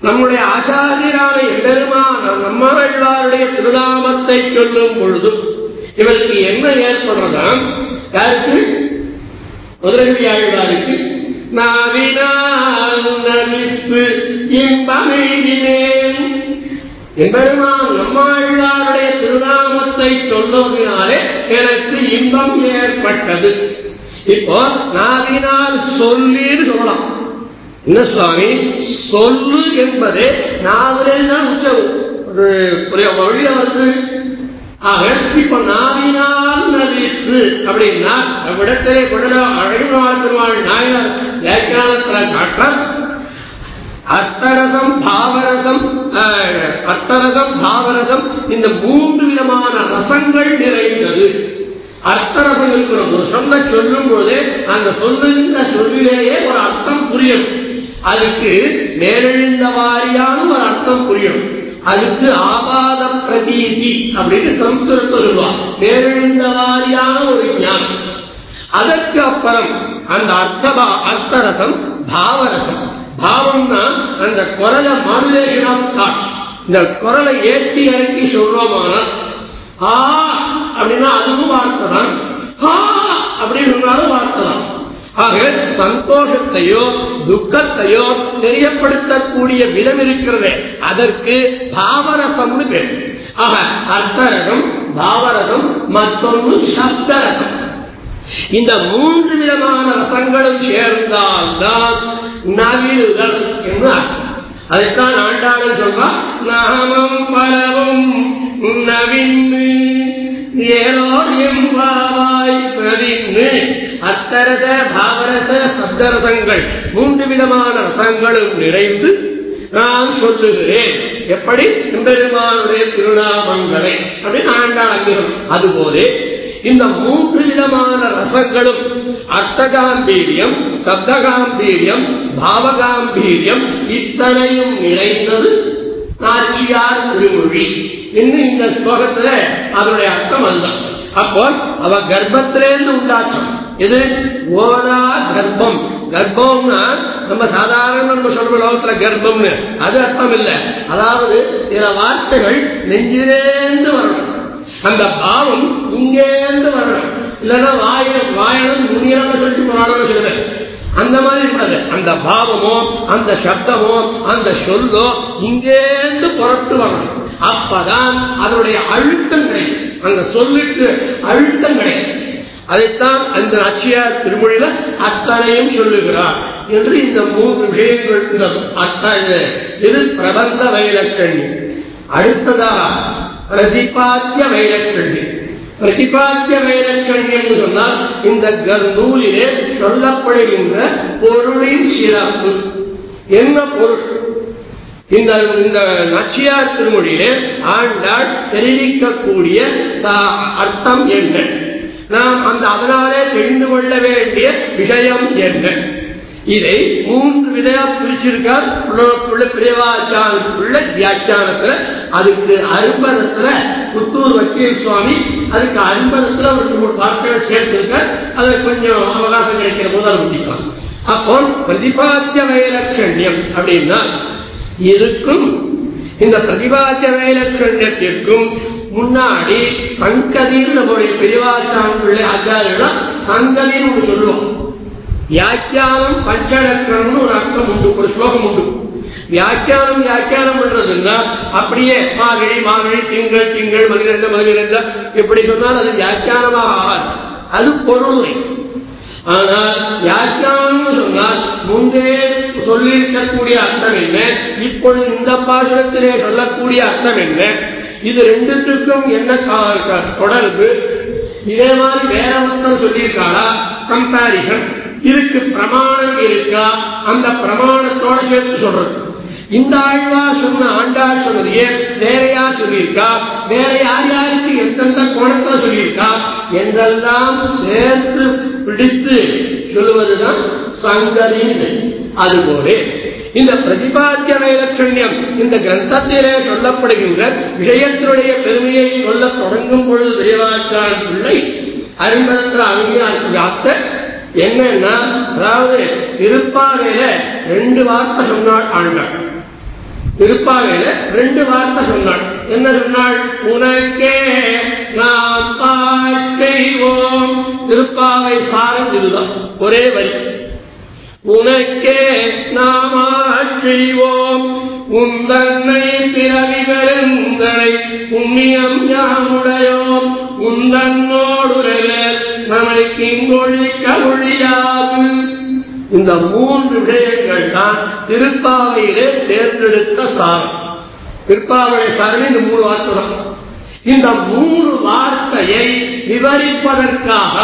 நம்முடைய ஆச்சாரியரான எம்பெருமான நம்மாழ்வாருடைய திருநாமத்தை சொல்லும் பொழுது இவருக்கு என்ன ஏற்படுறதாம்? யாருக்கு? மதுரகிரி ஆழ்வாருக்கு நாவினால் நவித்து இன்பமெய்தினேன் எம்பெருமான் நம்மாழ்வாருடைய திருநாமத்தை சொல்லுவதனாலே எனக்கு இன்பம் ஏற்பட்டது. இப்போ நாவினால் சொல்லின்னு சொல்லலாம். என்ன சுவாமி? சொல்லு என்பது நாவிலே தான் உச்சம். ஒரு வழியா வந்து ஆக இப்ப நாவினால் நதித்து அப்படின்னா விடத்திலே விடல அழகுநாள் பெருமாள் நாயனார் வியாக்கியானத்தில் காட்ட அர்த்தரசம் பாவரசம் அர்த்தரசம் பாவரசம் இந்த மூன்று விதமான ரசங்கள் நிறைந்தது. அர்த்தரசம் இருக்கிற ஒரு சொல்ல சொல்லும் போது அந்த சொல்லுகின்ற சொல்லிலேயே ஒரு அர்த்தம் புரியும். அதுக்கு மேலெழுந்த வாரியான ஒரு அர்த்தம் புரியும். அதுக்கு ஆபாத பிரதீதி அப்படின்னு சம்ஸ்கிருதம் சொல்லுவா. மேலெழுந்த வாரியான ஒரு ஞானம். அதற்கு அப்புறம் அந்த அர்த்தபா அர்த்தரசம் பாவரசம். பாவம்னா அந்த குரலை மாடுலேஷன் ஆஃப் தாட் இந்த குரலை ஏற்றி இறக்கி சொல்றோமானா ஆ அப்படின்னா அதுவும் வார்த்தை தான் அப்படின்னு சொன்னாலும் வார்த்தை தான் ஆக சந்தோஷத்தையோ துக்கத்தையோ தெரியப்படுத்தக்கூடிய விதம் இருக்கிறது. அதற்கு பாவரசம்னு பேர். ஆக அர்த்தரகம் பாவரகம் மற்றொன்று சப்தரகம் இந்த மூன்று விதமான ரசங்களும் சேர்ந்தால்தான் நவிழுதல் என்று அர்த்தம். அதைத்தான் ஆண்டாளன் சொல்றா நாமம் பலவும் நவின்னு ஏதோ எம்பாவாய் பிரதின்னு அத்தரச பாவரச சப்தரசங்கள் மூன்று விதமான ரசங்களும் நிறைந்து நான் சொல்லுகிறேன். எப்படி? எம்பெருமானுடைய திருநாமங்களை. அப்படின்னு ஆண்டாள் அங்கிரம் அதுபோலே இந்த மூன்று விதமான ரசங்களும் அர்த்தகாம்பீரியம் சப்தகாம்பீரியம் பாவகாம்பீரியம் இத்தனையும் நிறைந்தது நாச்சியார் திருமொழி இன்னும் இந்த ஸ்லோகத்துல அதனுடைய அர்த்தம் அதுதான். அப்போ அவ கர்ப்பத்திலேருந்து உண்டாச்சம் இது ஓதா கர்ப்பம். கர்ப்பம்னா நம்ம சாதாரண நம்ம சொல்ற லோகத்துல கர்ப்பம்னு. அது அர்த்தம் இல்லை. அதாவது சில வார்த்தைகள் நெஞ்சிலேந்து வரணும். அந்த பாவம் இங்கேந்து வரணும். இல்லைன்னா வாய வாயனும் முனியான சொல்லிட்டு போனாலும் சொல்லுவேன். அந்த மாதிரி கூடாது அந்த பாவமோ அந்த சப்தமோ அந்த சொல்லோ இங்கேருந்து புறட்டு வரணும் அப்பதான் அதனுடைய அழுத்தம் கிடைக்கும். அந்த சொல்லுக்கு அழுத்தம் கிடைக்கும். அதைத்தான் அந்த அச்சியார் திருமொழியில அத்தனையும் சொல்லுகிறார் என்று இந்த மூன்று விஷயங்கள் இந்த அத்தனை. இது பிரபந்த வைலக்கண்ணி அடுத்ததா பிரதிபாத்திய வைலக்கண்ணி பிரதிபாத்திய வைலக்கண்ணி என்று சொன்னால் இந்த நூலிலே சொல்லப்படுகின்ற பொருளின் சிறப்பு. என்ன பொருள்? இந்த இந்த நச்சியார் திருமொழியிலே ஆண்டாள் தெரிவிக்கக்கூடிய அர்த்தம் என்ன? நாம் அந்த அதனாலே தெரிந்து கொள்ள வேண்டிய விஷயம் என்ன? இதை மூன்று விதையா பிரிச்சிருக்கார். பிரிவாச்சாரத்துக்குள்ள வியாக்கியானத்துல அதுக்கு அரும்பதத்துல புத்தூர் வக்கீல் சுவாமி அதுக்கு அரும்பதத்துல ஒரு மூணு வார்த்தைகள் சேர்த்திருக்கார். அதை கொஞ்சம் அவகாசம் கிடைக்கிற போது அதை முடிக்கலாம். அப்போ பிரதிபாத்திய வைலட்சண்யம் அப்படின்னா இருக்கும். இந்த பிரதிபாத்திய வைலட்சண்யத்திற்கும் முன்னாடி சங்கதின்னு நம்முடைய பெரியவாச்சாரங்களுடைய ஆச்சாரியெல்லாம் சங்கதின்னு சொல்லுவோம். வியாக்கியானம் பஞ்சடக்கரம்னு ஒரு அர்த்தம் உண்டு ஒரு ஸ்லோகம் உண்டு. வியாக்கியானம் வியாக்கியானம் பண்றதுன்னா அப்படியே மாகழி மார்கழி திங்கள் திங்கள் மகிழ்ந்த மகிழ்ந்த எப்படி சொன்னால் அது வியாக்கியானமாக ஆகாது. அது பொருள்மை. ஆனால் வியாக்கியானம் சொன்னால் முன் முன்பே சொல்லியிருக்கக்கூடிய அர்த்தம் என்ன? இப்பொழுது இந்த பாசனத்திலே சொல்லக்கூடிய அர்த்தம் என்ன? இது ரெண்டுத்துக்கும் என்ன தொடர்பு? இதே மாதிரி வேற ஒருத்தர் சொல்லியிருக்காரா? கம்பாரிசன். இதுக்கு பிரமாணம் இருக்கா? அந்த பிரமாணத்தோட சேர்த்து சொல்றது. இந்த ஆழ்வா சொன்ன ஆண்டாள் சொன்னதையே வேற யார் சொல்லியிருக்கா? வேற யார் யாருக்கு எந்தெந்த கோணத்துல சொல்லியிருக்கா? என்றெல்லாம் சேர்த்து பிடித்து சொல்லுவதுதான் சங்கரின் அதுபோல. இந்த பிரதிபாத்திய வைலட்சண்யம் இந்த கிரந்தத்திலே சொல்லப்படுகின்ற விஷயத்தினுடைய பெருமையை சொல்ல தொடங்கும் பொழுது தெரியவாச்சான் பிள்ளை. அரும்பென்ற அங்கீகாரத்தை என்னன்னா அதாவது திருப்பாவையில ரெண்டு வார்த்தை சொன்னாள் ஆண்டாள் திருப்பாவையில ரெண்டு வார்த்தை சொன்னாள். என்ன சொன்னாள்? உனக்கே நாம் செய்வோம் திருப்பாவை சாரம் இதுதான். ஒரே வரி. உனக்கே நாம் செய்வோம் உந்தன்னை பிறவி பெருந்தனை புண்ணியம் யாமுடையோம். உந்தன்னோடுரைய நம்மளுக்கு இங்கொழிக்க ஒழியாது. இந்த மூன்று விஷயங்கள் தான் திருப்பாவையிலே தேர்ந்தெடுத்த சாரம். திருப்பாவை சாரம் இந்த மூணு வார்த்தை தான். இந்த மூணு வார்த்தையை விவரிப்பதற்காக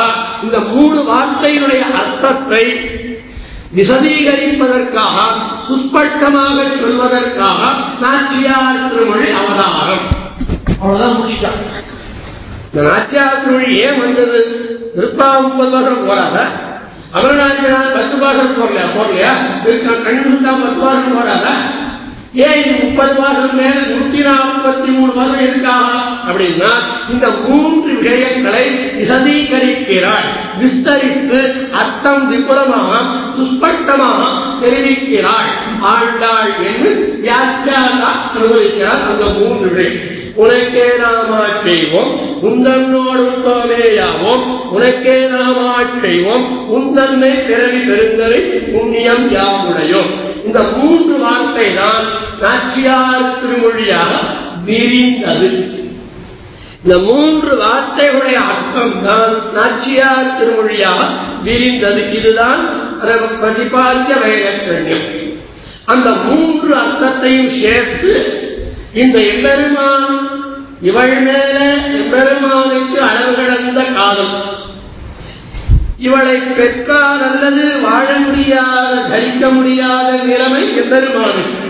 இந்த மூணு வார்த்தையினுடைய அர்த்தத்தை விசதீகரிப்பதற்காக சுஸ்பட்டமாக சொல்வதற்காக நாச்சியார் திருமொழி அவதாரம். அவ்வளவுதான் முடிச்சிட்டான். இந்த நாச்சியார் திருமொழி ஏன் வந்தது? திருப்பா முப்பது வருஷம் போறாங்க அமரநாச்சியார் பத்து வருஷம் போடலையா? போடலையா? கண்ணு பத்து வருஷம் போறாங்க ஏன் இது முப்பது மாதம் மேல நூத்தி நாற்பத்தி மூணு மாதம் இருக்காக அப்படின்னா இந்த மூன்று விஷயங்களை விசதீகரிக்கிறாள் விஸ்தரித்து அர்த்தம் விபுலமாக சுஸ்பட்டமாக தெரிவிக்கிறாள். ஆண்டாள் என்று வியாக்கியாரா அனுபவிக்கிறார் அந்த மூன்று விஷயம் உனக்கே நாமா செய்வோம் உந்தன்னோடு தோமேயாவோம் உனக்கே நாமா செய்வோம் உந்தன்னை பிறவி பெருந்தரை புண்ணியம் யாவுடையோம். இந்த மூன்று வார்த்தை தான் நாச்சியார் திருமொழியாக விரிந்தது. இந்த மூன்று வார்த்தைகளுடைய அர்த்தம் தான் நாச்சியார் திருமொழியாக விரிந்தது. இதுதான் பிரதிபாத்திய வயலக்கண்யம் அந்த மூன்று அர்த்தத்தையும் சேர்த்து இந்த எம்பெருமான் இவள் மேல எம்பெருமானுக்கு அளவு கடந்த காலம். இவளை பெற்றால் அல்லது வாழ முடியாத தரிக்க முடியாத நிலைமை எம்பெருமானுக்கு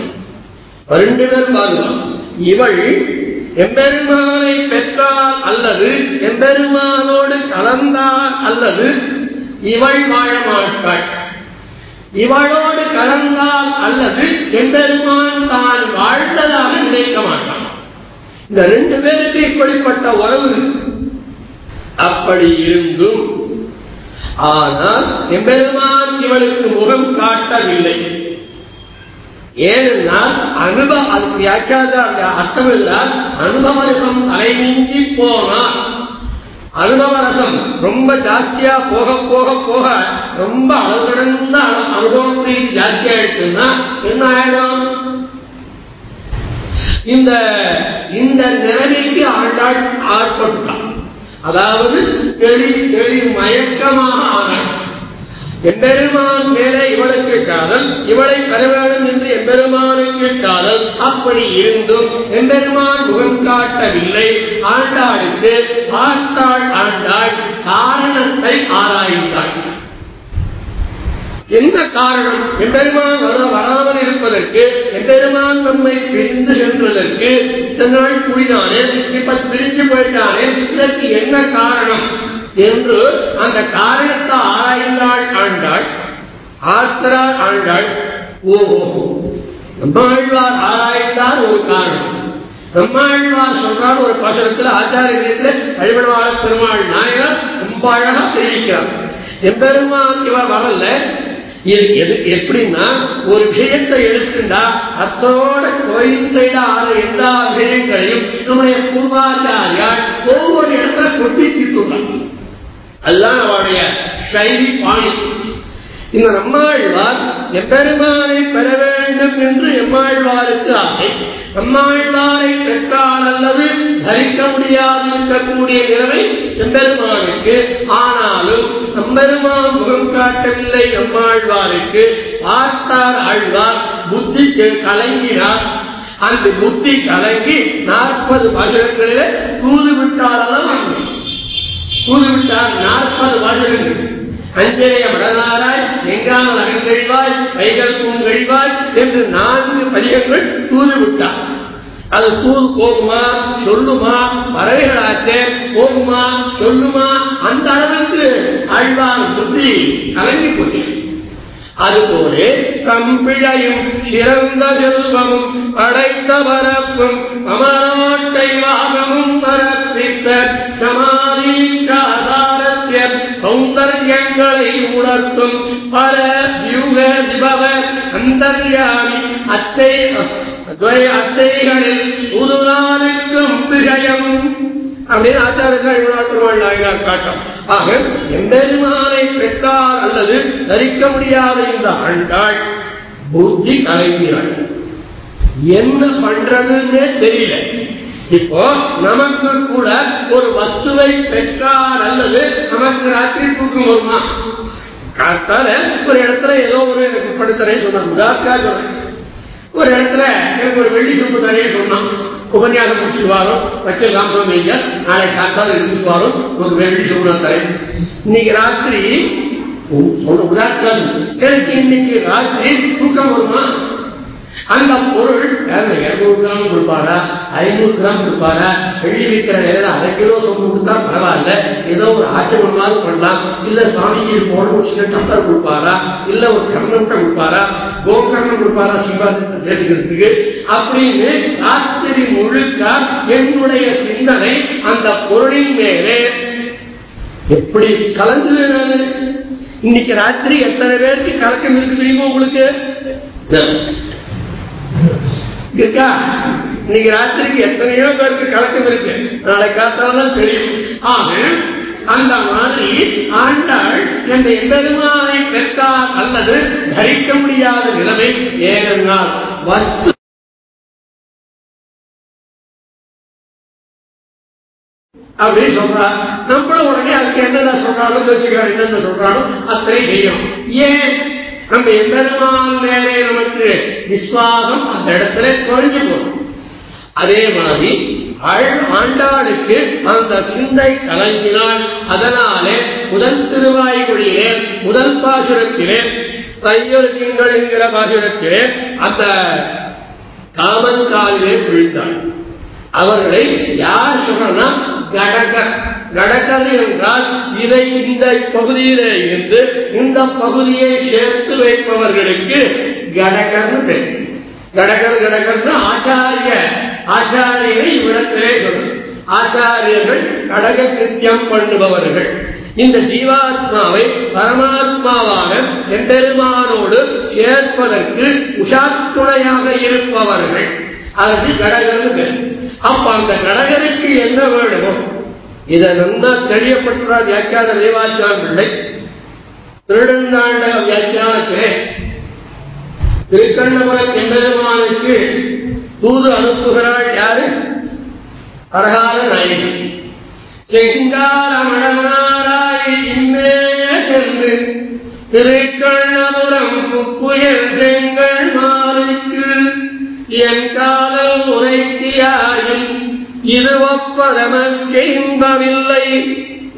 ரெண்டு பேரும் இவள் எம்பெருமானை பெற்றால் அல்லது எம்பெருமானோடு கலந்தால் அல்லது இவள் வாழ மாட்டாள். இவளோடு கலந்தால் அல்லது எம்பெருமான் தான் வாழ்ந்ததாக நினைக்க மாட்டான். இந்த ரெண்டு பேருக்கு இப்படிப்பட்ட உறவு அப்படி இருந்தும் ஆனால் எம்பெருமான் இவளுக்கு முகம் காட்டவில்லை. ஏனென்றால் அனுபவ அதுக்கு வியாக்கியாத அர்த்தம் என்றால் அனுபவரசம் தலைநீங்கி போனால் அனுபவரசம் ரொம்ப ஜாஸ்தியா போக போக போக ரொம்ப அளவுகடந்த அனுபவத்தை ஜாஸ்தியா என்ன ஆயிடும்? இந்த இந்த நிலைமைக்கு ஆண்டாள் ஆட்பட்டான் அதாவது தெளி தெளி மயக்கமாக ஆனாள் எம்பெருமான் மேலே இவளுக்கு காதல் இவளை பெற வேண்டும் என்று எம்பெருமானுக்கு காதல் அப்படி இருந்தும் எம்பெருமான் முகம் காட்டவில்லை. ஆண்டாளுக்கு ஆட்டாள் ஆண்டாள் காரணத்தை ஆராய்ந்தாள். என்ன காரணம்? எம்பெருமான் வராமல் இருப்பதற்கு எம்பெருமான் நம்மை பிரிந்து சென்றதற்கு இத்தனை நாள் கூடினானே இப்ப பிரிஞ்சு போயிட்டானே இதற்கு என்ன காரணம்? என்று அந்த காரணத்தை ஆராய்ந்தாள் ஆண்டாள் ஆத்திரால் ஆண்டாள் ஓஹோ. நம்மாழ்வார் ஆராய்ந்தால் ஒரு காரணம். நம்மாழ்வார் சொல்றார் ஒரு பாசனத்தில் ஆச்சாரியத்தில் வழிபடுவாளர் பெருமாள் நாயகர் ரொம்ப அழகா தெரிவிக்கிறார். எம்பெருமான் இவர் வரல எப்படின்னா ஒரு விஷயத்தை எடுத்துட்டா அத்தோட கோயில்ல ஆற எல்லா விஷயங்களையும் நம்முடைய பூர்வாச்சாரியால் ஒவ்வொரு இடத்துல கொட்டி தீர்த்துள்ளார். அதுதான் அவருடைய சைலி பாணி இந்த நம்மாழ்வார் எப்பெருமானை பெற வேண்டும் என்று எம்மாழ்வாருக்கு ஆசை. நம்மாழ்வாரை பெற்றால் அல்லது தரிக்க முடியாது இருக்கக்கூடிய நிலைமை எம்பெருமானுக்கு ஆனாலும் நம்ம நம்பெருமான் முகம் காட்டவில்லை நம்மாழ்வாருக்கு பார்த்தார் ஆழ்வார் புத்திக்கு கலங்கினார். அந்த புத்தி கலங்கி நாற்பது பாசுரங்களிலே தூது விட்டாரெல்லாம் தூது விட்டார் நாற்பது பாசுரங்கள் அஞ்சலைய வடநாராய் எங்காமல் அகங்கழிவாய் கைகள் பூங்கழிவாய் என்று நான்கு பதிகங்கள் தூது விட்டார் அது தூது போகுமா சொல்லுமா பறவைகளாச்சே போகுமா சொல்லுமா அந்த அளவுக்கு ஆழ்வார் புத்தி கலங்கி போச்சு அதுபோல கம்பிழையும் சிறந்த செல்வமும் படைத்த பரப்பும் அமராட்டை வாகமும் பரப்பித்த சமாதீக்காதாரத்திய கலை உணர்த்தும் பல யுக விபவ அந்தர்யாமி அச்சை அச்சைகளில் புதுநாளுக்கும் விஷயம் அப்படின்னு ஆச்சாரர்கள் காட்டம். ஆக எம்பெருமானை பெற்றார் அல்லது தரிக்க முடியாத இந்த ஆண்டாள் புத்தி கலைஞர்கள் என்ன பண்றதுன்னே தெரியல. இப்போ நமக்கு கூட ஒரு வஸ்துவை பெற்றார் அல்லது நமக்கு ராத்திரி தூக்கம் வருமா? காத்தால ஒரு இடத்துல ஏதோ ஒரு எனக்கு படுத்துறேன் சொன்னாங்க உதாரணா சொல்றேன். ஒரு இடத்துல எனக்கு ஒரு வெள்ளி சுப்பு தரையே சொன்னான். உபன்யாசம் முடிச்சுட்டு வரோம் வச்சு காம்பம் வைங்க நாளை காத்தால் இருந்துட்டு வரோம் ஒரு வெள்ளி சுப்பு தரேன். இன்னைக்கு ராத்திரி உதாரணம் எனக்கு இன்னைக்கு ராத்திரி தூக்கம் வருமா? அந்த பொருள். இருநூறு கிராம் கொடுப்பாரா? ஐநூறு கிராம் கொடுப்பாரா? வெள்ளி விற்கிற நேரம் அரை கிலோ சொம்பு கொடுத்தா பரவாயில்ல. ஏதோ ஒரு ஆச்சரியமாவது பண்ணலாம். இல்ல சுவாமிஜி போன ஒரு சின்ன டம்ளர் கொடுப்பாரா? இல்ல ஒரு கர்ணம்ட்ட கொடுப்பாரா? கோகர்ணம் கொடுப்பாரா சிவாஜத்தை சேர்த்துக்கிறதுக்கு? அப்படின்னு ராத்திரி முழுக்க என்னுடைய சிந்தனை அந்த பொருளின் மேலே. எப்படி கலந்து இன்னைக்கு ராத்திரி எத்தனை பேருக்கு கலக்கம் இருக்கு தெரியுமா உங்களுக்கு? இருக்கா? இன்னைக்கு ராத்திரிக்கு எத்தனையோ பேருக்கு கலக்கம் இருக்கு. நாளை காத்தால்தான் தெரியும். ஆக அந்த மாதிரி ஆண்டாள் என்ற எந்தெருமானை பெற்றார் அல்லது தரிக்க முடியாத நிலைமை ஏனென்றால் வஸ்து அப்படின்னு சொல்றா. நம்மளும் உடனே அதுக்கு என்னென்ன சொல்றாலும் யோசிக்கிறார் என்னென்ன சொல்றாலும் அத்தனை செய்யும் ஏன்? நம்ம எம்பெருமான் மேலே நமக்கு விஸ்வாசம் அந்த இடத்துல குறைஞ்சு போகும். அதே மாதிரி ஆண்டாளுக்கு அந்த சிந்தை கலங்கினால் அதனாலே முதல் திருவாய்மொழியிலே முதல் பாசுரத்திலே தையல் திங்கள் என்கிற பாசுரத்திலே அந்த காமன் காலிலே விழுந்தாள். அவர்களை யார் சொல்றா கடகர் கடகர் என்றால் இதை இந்த பகுதியிலே இருந்து இந்த பகுதியை சேர்த்து வைப்பவர்களுக்கு கடகர் பேர். கடகர் கடகர்னு ஆச்சாரிய. ஆச்சாரியரை இவ்விடத்திலே சொல்லும் ஆச்சாரியர்கள் கடக கிருத்தியம் பண்ணுபவர்கள். இந்த ஜீவாத்மாவை பரமாத்மாவாக எம்பெருமானோடு சேர்ப்பதற்கு உஷாத்துணையாக இருப்பவர்கள். அதற்கு கடகர்னு பேர் அப்ப அந்த கடகருக்கு என்ன வேணுமோ இதை நல்லா தெரியப்பட்டார் வியாக்கியான தேவாச்சாரம் பிள்ளை திருடந்தாண்ட வியாக்கியானத்திலே திருக்கண்ணபுர எம்பெருமானுக்கு தூது அனுப்புகிறாள் யாரு? அரகால நாயகி. செங்காரமணனாராய் இன்னே சென்று திருக்கண்ணபுரம் புயல் செங்கல் மா என் காலம் உரைத்தியாயும் இது இன்பமில்லை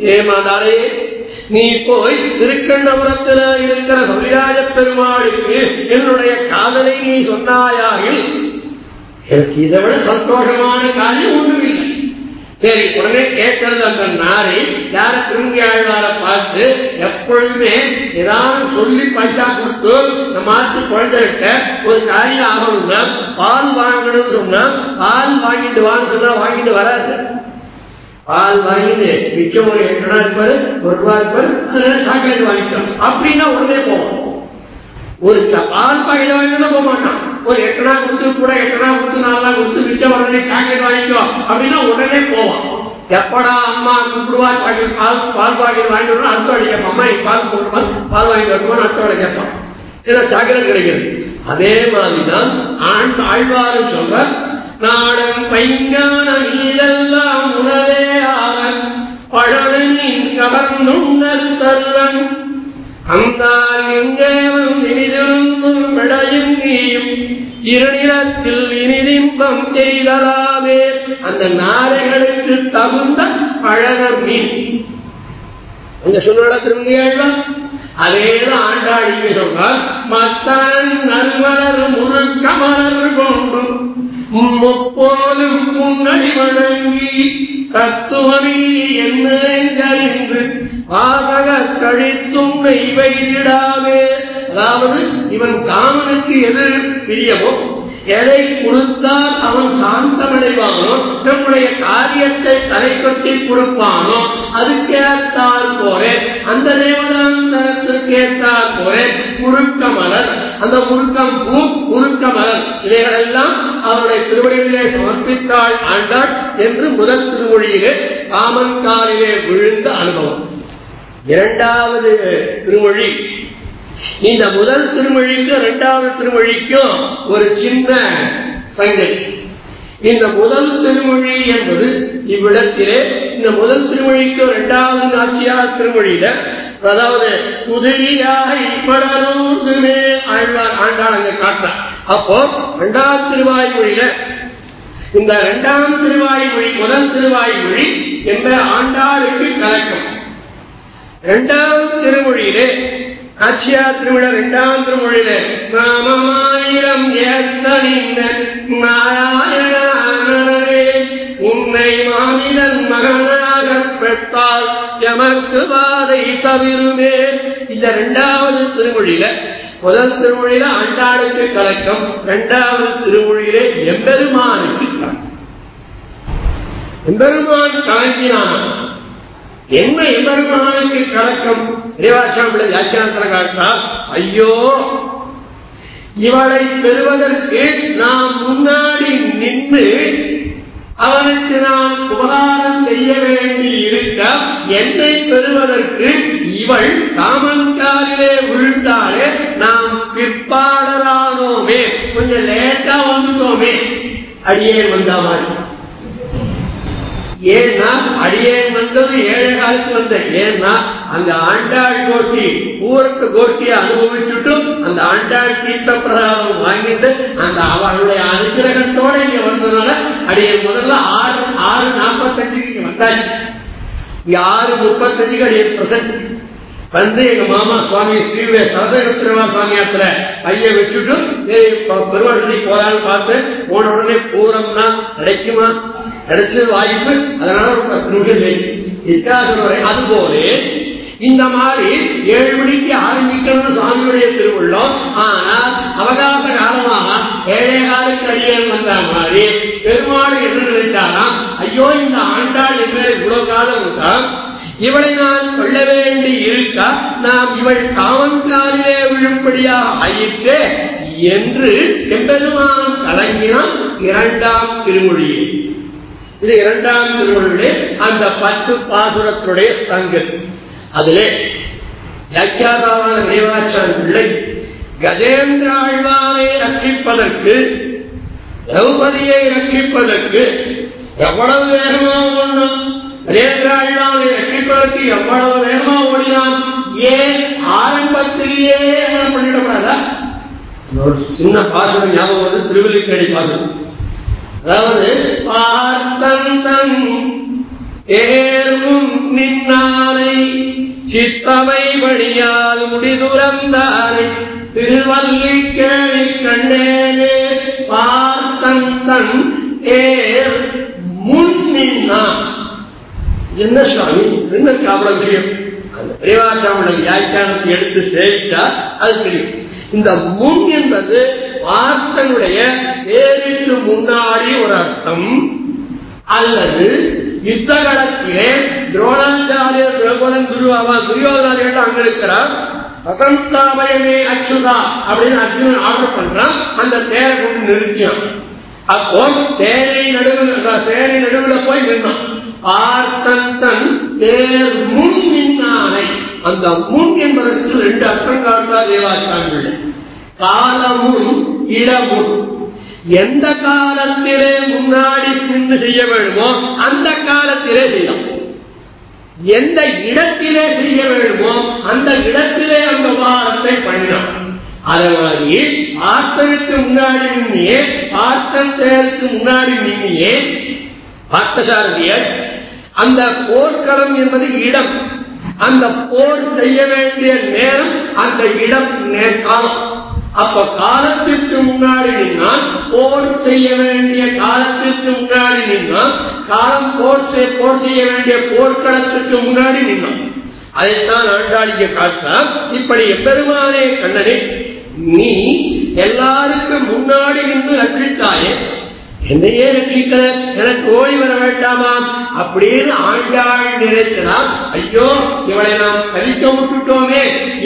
ஏமாதாரே நீ போய் திருக்கண்ணபுரத்தில் இருக்கிற சௌரியாய பெருமாளுக்கு என்னுடைய காதலை நீ சொன்னாயாகில் எனக்கு இதை விட சந்தோஷமான காரியம் ஒன்றும் இல்லை சரி உடனே கேட்கறது அந்த நாரி யார திரும்பி ஆழ்வார பார்த்து எப்பொழுதுமே ஏதாவது சொல்லி பைசா கொடுத்து நம்ம ஆத்து குழந்தைகிட்ட ஒரு காரியம் ஆகணும்னா பால் வாங்கணும்னு சொன்னா பால் வாங்கிட்டு வாங்க சொன்னா வாங்கிட்டு வராது. பால் வாங்கிட்டு மிச்சம் ஒரு எட்டு ரூபா இருப்பாரு ஒரு ரூபா இருப்பாரு அதுல சாக்லேட் வாங்கிட்டோம் அப்படின்னா உடனே போவோம். ஒரு பால் பயில வாங்கிட்டு போக மாட்டான். ஒரு எட்டனா கொடுத்து கூட எட்டனா கொடுத்து நாலா கொடுத்து மிச்ச உடனே சாக்லேட் வாங்கிக்கோ அப்படின்னா உடனே போவான். எப்படா அம்மா கூப்பிடுவா சாக்லேட் பால் பால் பாக்கெட் வாங்கிட்டு வரணும் அடுத்த கேட்பான். அம்மா பால் போடுமா பால் வாங்கி வருமானு அடுத்த கேட்பான். ஏன்னா சாக்லேட் கிடைக்கிறது. அதே மாதிரிதான் ஆண் ஆழ்வாரு சொல்ற நாடன் பைங்கான நீரெல்லாம் உணவே ஆக பழனின் கவர்ந்துணர்த்த தருவன் அந்தால் எங்கேவும் இனிதிருந்தும் விடையும் இருநிலத்தில் இனிதிம்பம் செய்தலாமே அந்த நாரைகளுக்கு தகுந்த பழக மீன் அங்க சொல்லுவா திரும்பியா அதேதான் ஆண்டாள் இங்கே மத்தான் நல்வளர் முழுக்க மலர் கொண்டு முப்போதும் முன்னடி வழங்கி தத்துவமி என்று பாதக கழித்தும் வைத்திடாவே அதாவது இவன் காமனுக்கு எது பிரியமோ எதை கொடுத்தால் அவன் சாந்தமடைவானோ நம்முடைய காரியத்தை தலை கட்டி கொடுப்பானோ கேட்டால் போரே அந்த தேவதாந்தரத்திற்கேற்றால் போரே முழுக்க மலர் அந்த முழுக்கம் பூ முழுக்க மலர் இவைகளெல்லாம் அவருடைய திருவடியிலே சமர்ப்பித்தாள் ஆண்டாள் என்று முதல் திருமொழியிலே காமன் காலிலே விழுந்த அனுபவம். இரண்டாவது திருமொழி. இந்த முதல் திருமொழிக்கும் இரண்டாவது திருமொழிக்கும் ஒரு சின்ன சங்கை. இந்த முதல் திருமொழி என்பது இவ்விடத்திலே இந்த முதல் திருமொழிக்கும் இரண்டாவது நாச்சியார் திருமொழியில அதாவது புதியாக இப்படனூர்துமே ஆழ்வார் ஆண்டாள் அங்க காட்டார் அப்போ இரண்டாவது திருவாய்மொழியில இந்த இரண்டாம் திருவாய்மொழி முதல் திருவாய்மொழி என்ற ஆண்டாளுக்கு கலக்கம். இரண்டாவது திருமொழியிலே ஆட்சியா திருவிழ இரண்டாம் திருமொழியில மாமாயிரம் நாராயணே உன்னை மாநிலன் மகனாக பெற்றால் எமக்கு பாதை தவிருமே. இந்த இரண்டாவது திருமொழியில முதல் திருமொழியில ஆண்டாளுக்கு கலக்கம் இரண்டாவது திருமொழியிலே எம்பெருமானுக்கு கலக்கம். எம்பெருமான் கலங்கினான் என்ன எம்பெருமானுக்கு கலக்கம்? இறைவாச்சாம்பிள்ளை வியாக்கியானத்தில் காட்டா ஐயோ இவளை பெறுவதற்கு நாம் முன்னாடி நின்று அவனுக்கு நாம் உபகாரம் செய்ய வேண்டி இருக்க என்னை பெறுவதற்கு இவள் தாமன்காலிலே விழுந்தாலே நாம் பிற்பாடரானோமே. கொஞ்சம் லேட்டா வந்துட்டோமே. அடியே வந்தா மாதிரி ஏன்னா அடியேன் வந்தது ஏழு காலத்து வந்த. ஏன்னா அந்த ஆண்டாள் கோஷ்டி ஊருக்கு கோஷ்டியை அனுபவிச்சுட்டும் அந்த ஆண்டாள் தீர்த்த பிரசாதம் வாங்கிட்டு அந்த அவளுடைய அனுகிரகத்தோட இங்க வந்ததுனால அடியேன் முதல்ல ஆறு ஆறு நாற்பத்தஞ்சுக்கு இங்க வந்தாச்சு. ஆறு முப்பத்தஞ்சுக்கு அடியேன் பிரசன்ட். வந்து எங்க மாமா சுவாமி ஸ்ரீவே சரதகத்திரமா சுவாமியாத்துல கைய வச்சுட்டு பெருமாள் போறான்னு பார்த்து போன உடனே பூரம்னா கிடைக்குமா கிடைச்ச வாய்ப்பு அதனால ஒரு பத்து இந்த மாதிரி ஏழு மணிக்கு ஆரம்பிக்கணும்னு சுவாமியுடைய திருவுள்ளம். ஆனால் அவகாச காலமாக ஏழே காலத்து அடியேன் வந்த மாதிரி பெருமாள் என்ன நினைச்சாராம் ஐயோ இந்த ஆண்டாள் என்ன இவ்வளவு காலம் இருக்கா? இவளை நான் கொள்ள வேண்டி இருக்க? நாம் இவள் காவன்காலிலே விழும்படியாக ஆயிற்றே என்று எம்பெருமான் கலங்கினான் இரண்டாம் திருமொழியில் இது இரண்டாம் திருமொழியிலே அந்த பத்து பாசுரத்துடைய சங்கு. அதிலே வியாக்கியாதாவான தேவாச்சார பிள்ளை கஜேந்திர ஆழ்வாரை ரட்சிப்பதற்கு திரௌபதியை ரட்சிப்பதற்கு எவ்வளவு வேகமா ஓடணும்? கஜேந்திர ஆழ்வாரை ரட்சிப்பதற்கு எவ்வளவு வேகமா ஓடினான்? ஏன் ஆரம்பத்திலேயே பண்ணிடக்கூடாதா? ஒரு சின்ன பாசுரம் ஞாபகம் வந்து திருவிழிக்கடி பாசுரம். அதாவது பார்த்தந்தன் ஏர்முன் நின்னானை சித்தவை வழியால் முடிதுறந்தாரை திருவல்லி கேள்வி கண்டேனே பார்த்தந்தன் ஏர் முன் நின்னான் என்ன சுவாமி? என்ன அவ்வளவு விஷயம்? அந்த பிரேவாசாமலை வியாக்கியானத்தை எடுத்து சேவிச்சா அது தெரியும். இந்த முன் என்பது வார்த்தையுடைய பேருக்கு முன்னாடி ஒரு அர்த்தம். அல்லது யுத்த காலத்திலே துரோணாச்சாரியர் துரோகோதன் குரு அவா துரியோதனாரியர்கள் அங்க இருக்கிறார் அகந்தாபயமே அச்சுதா அப்படின்னு அர்ஜுனன் ஆர்டர் பண்றான். அந்த தேரை கொண்டு நிறுத்தியான் அப்போ சேனை நடுவில் சேனை நடுவில் போய் நின்றான். பார்த்தன் தேர் முன் நின்னானை. அந்த முன் என்பதற்கு ரெண்டு அர்த்தம் காட்டா தேவாச்சாரங்கள் காலமும் இடமும். எந்த காலத்திலே முன்னாடி நின்று செய்ய வேண்டுமோ அந்த காலத்திலே செய்யலாம். எந்த இடத்திலே செய்ய வேண்டுமோ அந்த இடத்திலே அந்த உபகாரத்தை பண்ணலாம் அதே மாதிரி பார்த்தனுக்கு முன்னாடி நின்னியே பார்த்தன் செயலுக்கு முன்னாடி நின்னியே பார்த்தசாரதியர் அந்த போர்க்களம் என்பது இடம். அந்த போர் செய்ய வேண்டிய நேரம் அந்த இடம் நேர்காலம் அப்ப காலத்திற்கு முன்னாடி நின்னா போர் செய்ய வேண்டிய காலத்திற்கு முன்னாடி நின்னா காலம் போர் போர் செய்ய வேண்டிய போர்க்களத்திற்கு முன்னாடி நின்றான் அதைத்தான் ஆண்டாளிய காட்டா இப்படி எப்பெருமானே கண்ணனே நீ எல்லாருக்கும் முன்னாடி நின்று அச்சித்தாயே என்னையே ரட்சிக்கிற எனக்கு ஓடி வர வேண்டாமா? அப்படின்னு ஆண்டாள் நினைச்சதால் ஐயோ இவளை நாம் கழிக்க விட்டுட்டோமே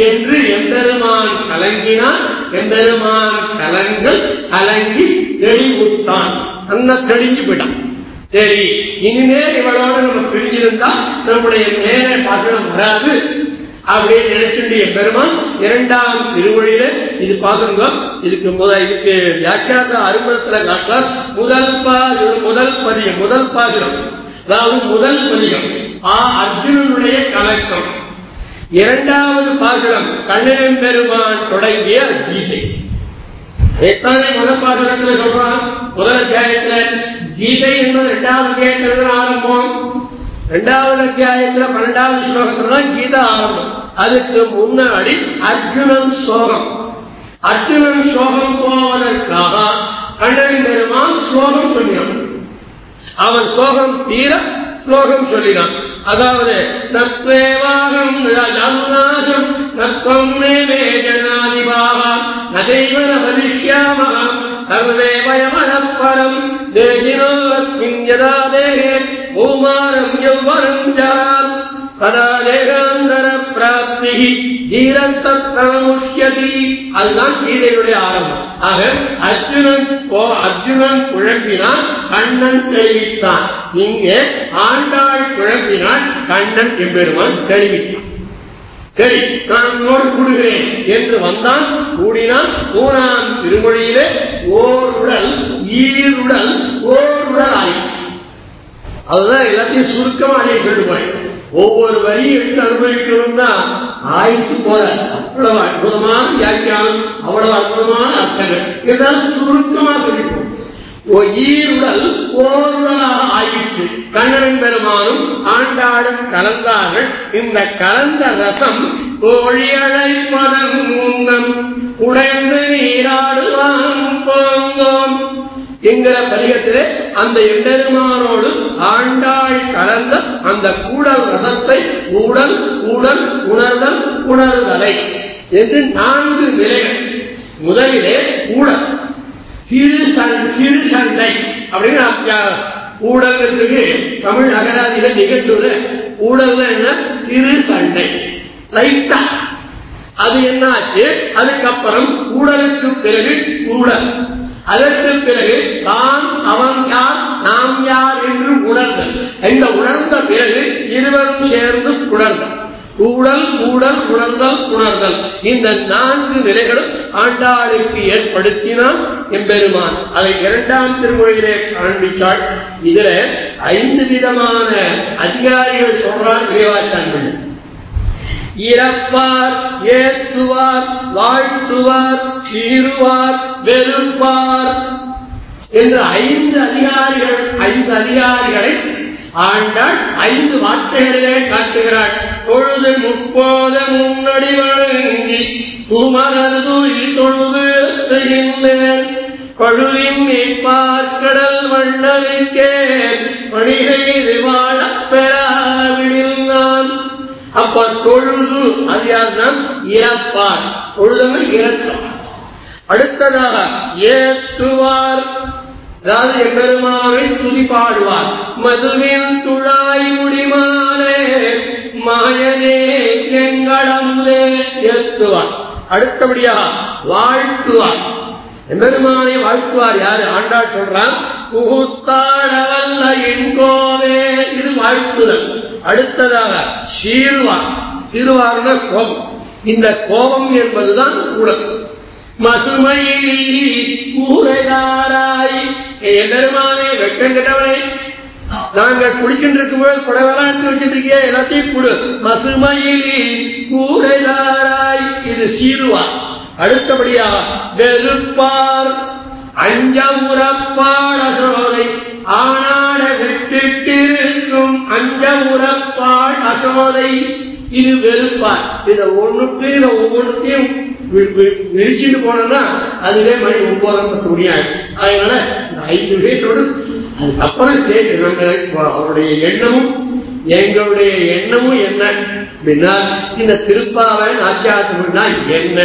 என்று எம்பெருமான் கலங்கினான். எம்பெருமான் கலங்கள் கலங்கி தெளிவுத்தான் அந்த தெளிஞ்சு விட்டான் சரி இனிமேல் இவளோட நம்ம பிரிஞ்சிருந்தா நம்முடைய நேர பாசனம் வராது. அப்படின்னு நினைச்சுட்டு பெருமான் இரண்டாம் திருவழியில இது பாக்குறோங்க இதுக்கு முதல் இதுக்கு வியாக்கியாத அருமணத்துல காட்டா முதல் பாசனம் முதல் பதியம் முதல் பாசனம் அதாவது முதல் பதியம். ஆ அர்ஜுனனுடைய கலக்கம். இரண்டாவது பாசனம் கண்ணன் பெருமான் தொடங்கிய கீதை. அதைத்தானே முதல் பாசனத்துல சொல்றான்? முதல் அத்தியாயத்துல கீதை என்பது இரண்டாவது அத்தியாயத்துல ஆரம்பம். இரண்டாவது அத்தியாயத்துல பன்னெண்டாவது ஸ்லோகத்துல தான் கீதா ஆரம்பம் அதுக்கு முன்னாடி அர்ஜுனன் சோகம் அர்ஜுனன் சோகம் போவதற்காக கண்ணன் பெருமான் ஸ்லோகம் சொல்லினான் அவன் சோகம் தீர ஸ்லோகம் சொல்லினான் அதாவது தத்வேவாகம் ஜானுநாதம் தத்வம் மேவே ஜனாதிபாக நதைவன வதிஷ்யாமக சர்வே வயமனப்பரம் தேகினோஸ்மின் யதா தேகே பூமாரம் யௌவனம் ஜாத் கதா தீரத்தமுஷ்யதி அதுதான் கீதையுடைய ஆரம்பம். ஆக அர்ஜுனன் அர்ஜுனன் குழம்பினான் கண்ணன் தெரிவித்தான். இங்கே ஆண்டாள் குழம்பினான் கண்ணன் எம்பெருமான் தெரிவித்தான். சரி நான் உன்னோடு கூடுகிறேன். என்று வந்தான் கூடினான் மூணாம் திருமொழியிலே ஓர் உடல் ஈருடல் ஓர் உடல் அதுதான் எல்லாத்தையும் சுருக்கமாக சொல்லுவேன் ஒவ்வொரு வரியும் எடுத்து அனுபவிக்கணும் தான் ஆயுசு போல அவ்வளவு அற்புதமான வியாக்கியானம் அவ்வளவு அற்புதமான அர்த்தங்கள். இதெல்லாம் சுருக்கமா சொல்லிப்போம் ஈருடல் ஓருடலாக ஆயிற்று. கண்ணன் பெருமானும் ஆண்டாடும் கலந்தார்கள். இந்த கலந்த ரசம் கோழியழை பதம் உடைந்து நீராடுவான் போங்கோம். என்கிற பதிகத்திலே அந்த எம்பெருமானோடு ஆண்டாள் கலந்த அந்த கூடல் ரசத்தை உடல் உடல் உணர்தல் உணர்தலை. என்று நான்கு நிலைகள் முதலிலே கூட சிறு சிறு சண்டை அப்படின்னு ஊடகத்துக்கு தமிழ் அகராதியில நிகழ்ந்துள்ள ஊடகம் என்ன சிறு சண்டை லைட்டா அது என்ன ஆச்சு அதுக்கப்புறம் ஊடலுக்கு பிறகு ஊடல் அதற்கு பிறகு தான் அவன் யார் நாம் யார் என்று உணர்ந்தல் இந்த உணர்ந்த பிறகு இருவரும் சேர்ந்து உணர்ந்தல் கூடல் கூடல் உணர்தல் உணர்தல். இந்த நான்கு நிலைகளும் ஆண்டாளுக்கு ஏற்படுத்தினான் எம்பெருமான் அதை இரண்டாம் திருமொழியிலே காண்பித்தாள். இதுல ஐந்து விதமான அதிகாரிகள் சொல்றான் விரிவாச்சான் இறப்பார் ஏற்றுவார் வாழ்த்துவார் சீருவார் வெறுப்பார். என்று ஐந்து அதிகாரிகள் ஐந்து அதிகாரிகளை ஆண்டாள் ஐந்து வார்த்தைகளிலே காட்டுகிறாள். பொழுது முப்போத முன்னடி வழங்கி குமரது தொழுது பழுவின் பார்க்கடல் வண்ணலுக்கே பணிகை வாழ பெறாவிடில் நான். அப்ப தொழுது அது யாருன்னா இறப்பார். தொழுதவன் இறக்கம் அடுத்ததாக ஏற்றுவார். அதாவது எம்பெருமாவை துதி பாடுவார் மதுவின் துழாய் முடிமாலே மாயனே எங்களே ஏற்றுவார் அடுத்தபடியா வாழ்த்துவார். எம்பெருமானை வாழ்த்துவார் யாரு? ஆண்டாள் சொல்றான் புகுத்தாடவல்ல எங்கோவே இது வாழ்த்துதல். அடுத்ததாக சீர்வார் சீர்வார்னா கோபம். இந்த கோபம் என்பதுதான் உலகம். மசுமையில் கூரைதாராய் எம்பெருமானே வெட்டம் கெட்டவனே நாங்கள் குளிச்சுட்டு போது குடவெல்லாம் எடுத்து வச்சிருக்கே எல்லாத்தையும் குடு. மசுமையில் கூரைதாராய் இது சீருவா. அடுத்தபடியாக வெறுப்பார். அஞ்ச உறப்பாட சோதை ஆனாட விட்டிட்டிருக்கும் அஞ்ச உறப்பாள் அசோதை இது வெறுப்பார். இதை ஒன்றுக்கு இதை ஒவ்வொன்றுத்தையும் விரிச்சிட்டு போனோம்னா அதுவே மணி ஒன்பதாம் பத்து முடியாது அதனால இந்த ஐந்து விஷயத்தோடு அதுக்கப்புறம் சேர்த்து நம்ம அவருடைய எண்ணமும் எங்களுடைய எண்ணமும் என்ன? அப்படின்னா இந்த திருப்பாவை நாச்சியாத்தம்னா என்ன?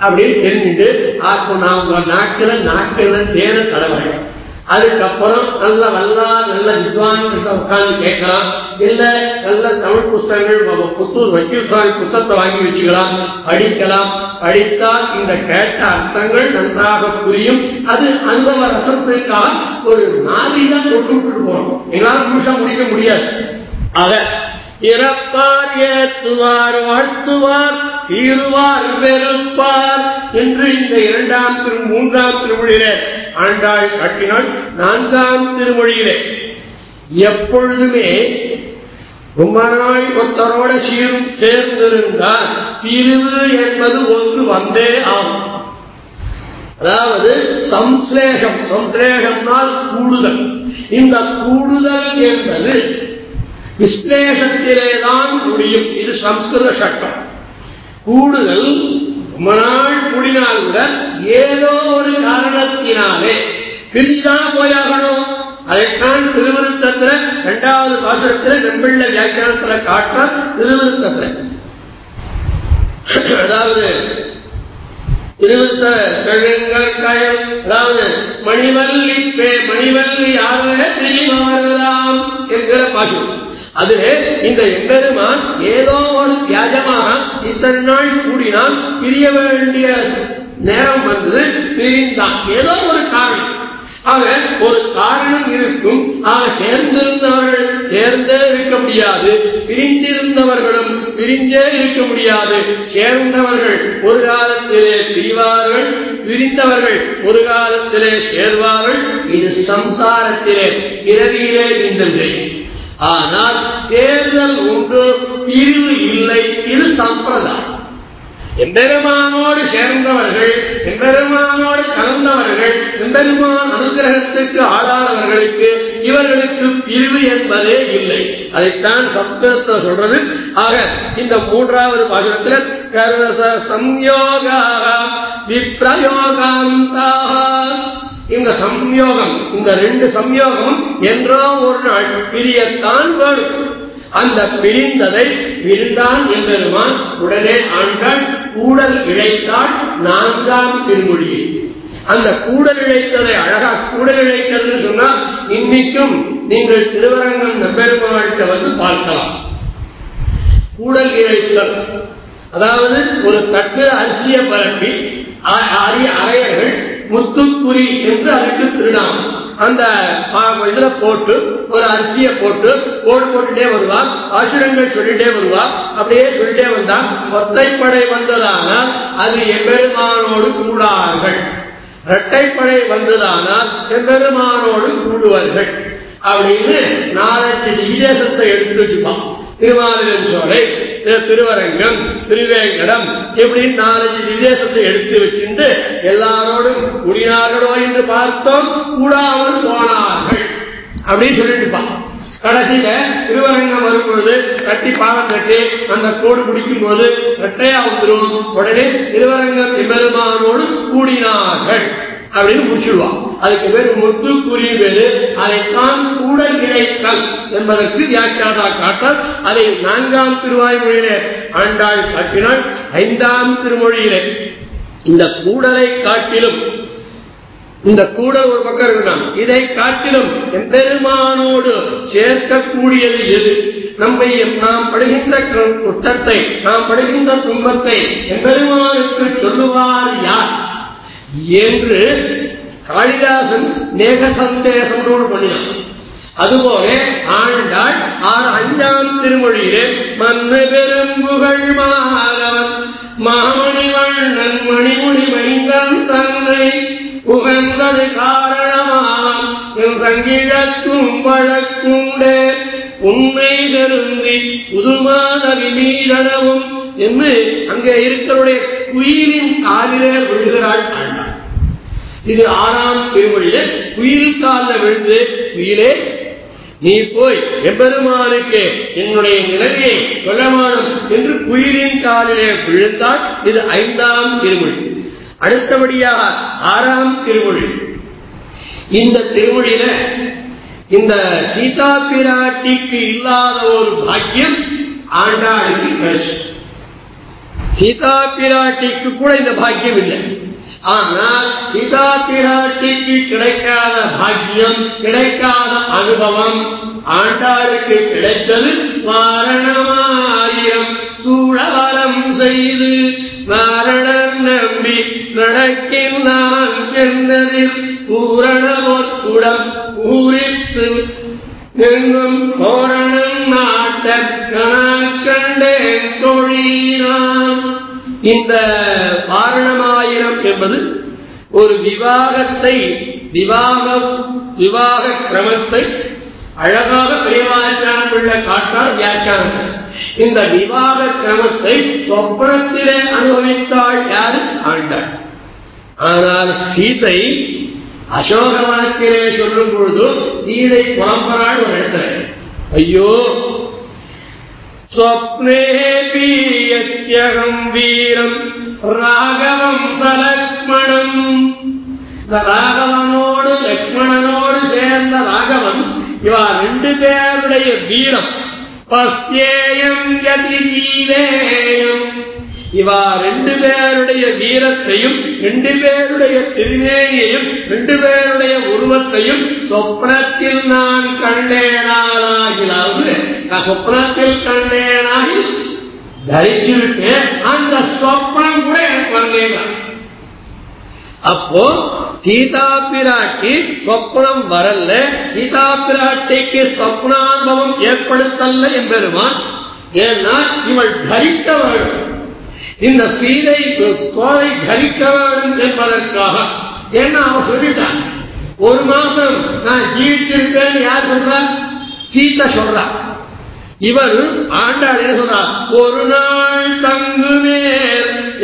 அப்படின்னு தெரிஞ்சுட்டு அப்போ நான் உங்க நாட்டுல நாட்டுல தேன தலைவர்கள் அதுக்கப்புறம் நல்ல வல்லா நல்ல வித்வான் உட்கார்ந்து கேட்கலாம். இல்ல நல்ல தமிழ் புஸ்தகங்கள் புத்தூர் வக்கீல் புத்தகத்தை வாங்கி வச்சுக்கலாம். படிக்கலாம். படித்தால் இந்த கேட்ட அர்த்தங்கள் நன்றாக புரியும். அது அந்த ரசத்திற்காக ஒரு நாளிதான் தொட்டு விட்டு போறோம் எல்லாரும் நிமிஷம் முடிக்க முடியாது. ஆக இறப்பார் ஏத்துவார் வாழ்த்துவார் சீருவார் வெறுப்பார் என்று இந்த இரண்டாம் திரு மூன்றாம் திருமொழியிலே ஆண்டாள் காட்டினாள். நான்காம் திருமொழியிலே எப்பொழுதுமே ரொம்ப நாள் ஒருத்தரோட சீரும் சேர்ந்திருந்தால் பிரிவு என்பது ஒன்று வந்தே ஆகும். அதாவது சம்ஸ்லேகம் சம்ஸ்லேஷம்னால் கூடுதல். இந்த கூடுதல் என்பது விஸ்லேஷத்திலேதான் முடியும். இது சம்ஸ்கிருத சட்டம். கூடுதல் ரொம்ப நாள் கூடினால் கூட ஏதோ ஒரு காரணத்தினாலே பிரிச்சுதான் போயாகணும். அதைத்தான் திருவிருத்தத்துல இரண்டாவது பாசனத்துல நெம்பிள்ள வியாக்கியானத்துல காட்டுற திருவிருத்தத்துல. அதாவது திருவிருத்த கழங்கற்காயம் அதாவது மணிவல்லி மணிவல்லி ஆக தெரியுமாறலாம் என்கிற பாசம் அது இந்த எம்பெருமான் ஏதோ ஒரு வியாஜமாக இத்தனை நாள் கூடினால் பிரிய வேண்டிய நேரம் வந்தது பிரிந்தான். ஏதோ ஒரு காரணம். ஆக ஒரு காரணம் இருக்கும். ஆக சேர்ந்திருந்தவர்கள் சேர்ந்தே இருக்க முடியாது. பிரிந்திருந்தவர்களும் பிரிந்தே இருக்க முடியாது. சேர்ந்தவர்கள் ஒரு காலத்திலே பிரிவார்கள் பிரிந்தவர்கள் ஒரு காலத்திலே சேர்வார்கள். இது சம்சாரத்திலே பிறவியிலே இந்த செய்யும் ஆனால் தேர்தல் ஒன்று பிரிவு இல்லை இது சம்பிரதாயம். எம்பெருமானோடு சேர்ந்தவர்கள் எம்பெருமானோடு கலந்தவர்கள் எம்பெருமான் அனுகிரகத்துக்கு ஆளானவர்களுக்கு இவர்களுக்கு பிரிவு என்பதே இல்லை. அதைத்தான் சப்தத்தை சொல்றது. ஆக இந்த மூன்றாவது பாசனத்தில் கர்வச சம்யோக விப்ரயோகாந்தாக. இந்த சம்யோகம் இந்த ரெண்டு சம்யோகமும் என்றோ ஒரு நாள் பிரியத்தான் வேணும் அந்த பிரிந்ததை பிரிந்தான் என்பதுமான் உடனே ஆண்டாள் கூடல் இழைத்தாள் நான்காம் திருமொழியை. அந்த கூடல் இழைத்ததை அழகா கூடல் இழைத்தது சொன்னால் இன்னைக்கும் நீங்கள் திருவரங்கம் நம்பெருமாள்கிட்ட வந்து பார்க்கலாம். கூடல் இழைத்தல். அதாவது ஒரு தட்டு அரிசியை பரப்பி அறையர்கள் முத்துக்குறி என்று அதுக்கு திருநாமம் அந்த இதுல போட்டு ஒரு அரிசியை போட்டு போடு போட்டுட்டே வருவா ஆசிரங்கள் சொல்லிட்டே வருவா அப்படியே சொல்லிட்டே வந்தால் ஒத்தைப்படை வந்ததானால் அது எம்பெருமானோடு கூடார்கள். இரட்டைப்படை வந்ததானால் எம்பெருமானோடு கூடுவார்கள். அப்படின்னு நாலஞ்சு விதேசத்தை எடுத்து வச்சுப்பான். திருமாலின் சோலை திருவரங்கம் திருவேங்கடம் இப்படி நாலஞ்சு விதேசத்தை எடுத்து வச்சிருந்து எல்லாரோடும் குடினார்களோ என்று பார்த்தோம் கூடாமல் போனார்கள். அப்படின்னு சொல்லிட்டு கடைசியில திருவரங்கம் வரும்பொழுது கட்டி பாலம் கட்டி அந்த கோடு பிடிக்கும் போது ரெட்டையா வந்துடும் உடனே திருவரங்கம் எம்பெருமானோடு கூடினார்கள். அப்படின்னு முடிச்சுடுவான். அதுக்கு பேர் முத்து குறி அதைத்தான் கூட இணைத்தல் என்பதற்கு வியாக்கியாதா காட்டால் அதை நான்காம் திருவாய்மொழியிலே ஆண்டாள் காட்டினாள் ஐந்தாம் திருமொழியிலே. இந்த கூடலை காட்டிலும் இந்த கூட ஒரு பக்கம் இருக்கணும் இதை காட்டிலும் எம்பெருமானோடு சேர்க்கக்கூடியது எது? நம்மை நாம் படுகின்ற குற்றத்தை நாம் படுகின்ற துன்பத்தை எம்பெருமானுக்கு சொல்லுவார் யார்? என்று காளிதாசன் மேக சந்தேசத்தோடு பண்ணினான். அதுபோல ஆண்டாள் ஆறு அஞ்சாம் திருமொழியிலே மண்ணு பெரும்புகள் மாதவன் மாமணிவண்ணன் மணிமொழி மைந்தன் தன்னை உகந்தது காரணமாம் என் சங்கிழக்கும் வழக்குண்டே உண்மை தருந்தி புதுமாதவி மீதனவும் என்று அங்கே இருக்கிறவருடைய குயிலின் காலிலே விழுகிறாள் ஆண்டாள். இது ஆறாம் திருமொழியில் குயில் காலில் விழுந்து குயிலே நீ போய் எம்பெருமானுக்கு என்னுடைய நிலையை சொல்லமானம் என்று குயிலின் காலிலே விழுந்தால் இது ஐந்தாம் திருமொழி அடுத்தபடியாக ஆறாம் திருமொழி இந்த திருமொழியில இந்த சீதா பிராட்டிக்கு இல்லாத ஒரு பாக்கியம் ஆண்டாளுக்கு கிடைச்சு. சீதா பிராட்டிக்கு கூட இந்த பாக்கியம் இல்லை. ஆனால் பிதா பிராட்டிக்கு கிடைக்காத பாக்கியம் கிடைக்காத அனுபவம் ஆண்டாளுக்கு கிடைத்தது வாரணமாயிரம் சூழவரம் செய்து நாரணன் நம்பி நடக்கின்றான் என்பதில் பூரணமொற்குடம் பூரித்து எங்கும் கோரணம் நாட்ட இந்த வாரணமாயிரம் என்பது ஒரு விவாகத்தை விவாக விவாக கிரமத்தை அழகாக பெரியவாச்சாரம் உள்ள காட்டால் வியாக்கியானம். இந்த விவாக கிரமத்தை சொப்பனத்திலே அனுபவித்தாள் யாரு? ஆண்டாள். ஆனால் சீதை அசோகவனத்திலே சொல்லும் பொழுது சீதை புலம்பராள் ஒரு இடத்துல. ஐயோ സ്വപ്നേഹം വീരം രാഘവം സലക്ഷ്മണം. രാഘവനോട് ലക്ഷ്മണനോട് ചേർന്ന രാഘവൻ ഇവ രണ്ടുപേരുടെ വീരം പസ്യേയം ജതി ജീവേയം இவா ரெண்டு பேருடைய வீரத்தையும் ரெண்டு பேருடைய திருவேணியையும் ரெண்டு பேருடைய உருவத்தையும் சொப்னத்தில் நான் கண்டேனாலாகிலாவது நான் சொப்னத்தில் கண்டேனாகி தரிச்சுவிட்டு அந்த சொப்னம் கூட எனக்கு வரலேங்க அப்போ சீதா பிராட்டி சொப்னம் வரல சீதா பிராட்டிக்கு சொப்னானுபவம் ஏற்படுத்தல்ல என்பெருமான் ஏன்னா இவள் தரித்தவர்கள் இந்த சீதை கோலை தரிக்க வேண்டும் என்பதற்காக ஏன்னா அவன் சொல்லிட்டான்? ஒரு மாசம் நான் ஜீவிச்சிருப்பேன் யார் சொல்ற? சீத்த சொல்ற. இவர் ஆண்டாள் என்ன சொல்றா ஒரு நாள் தங்குமே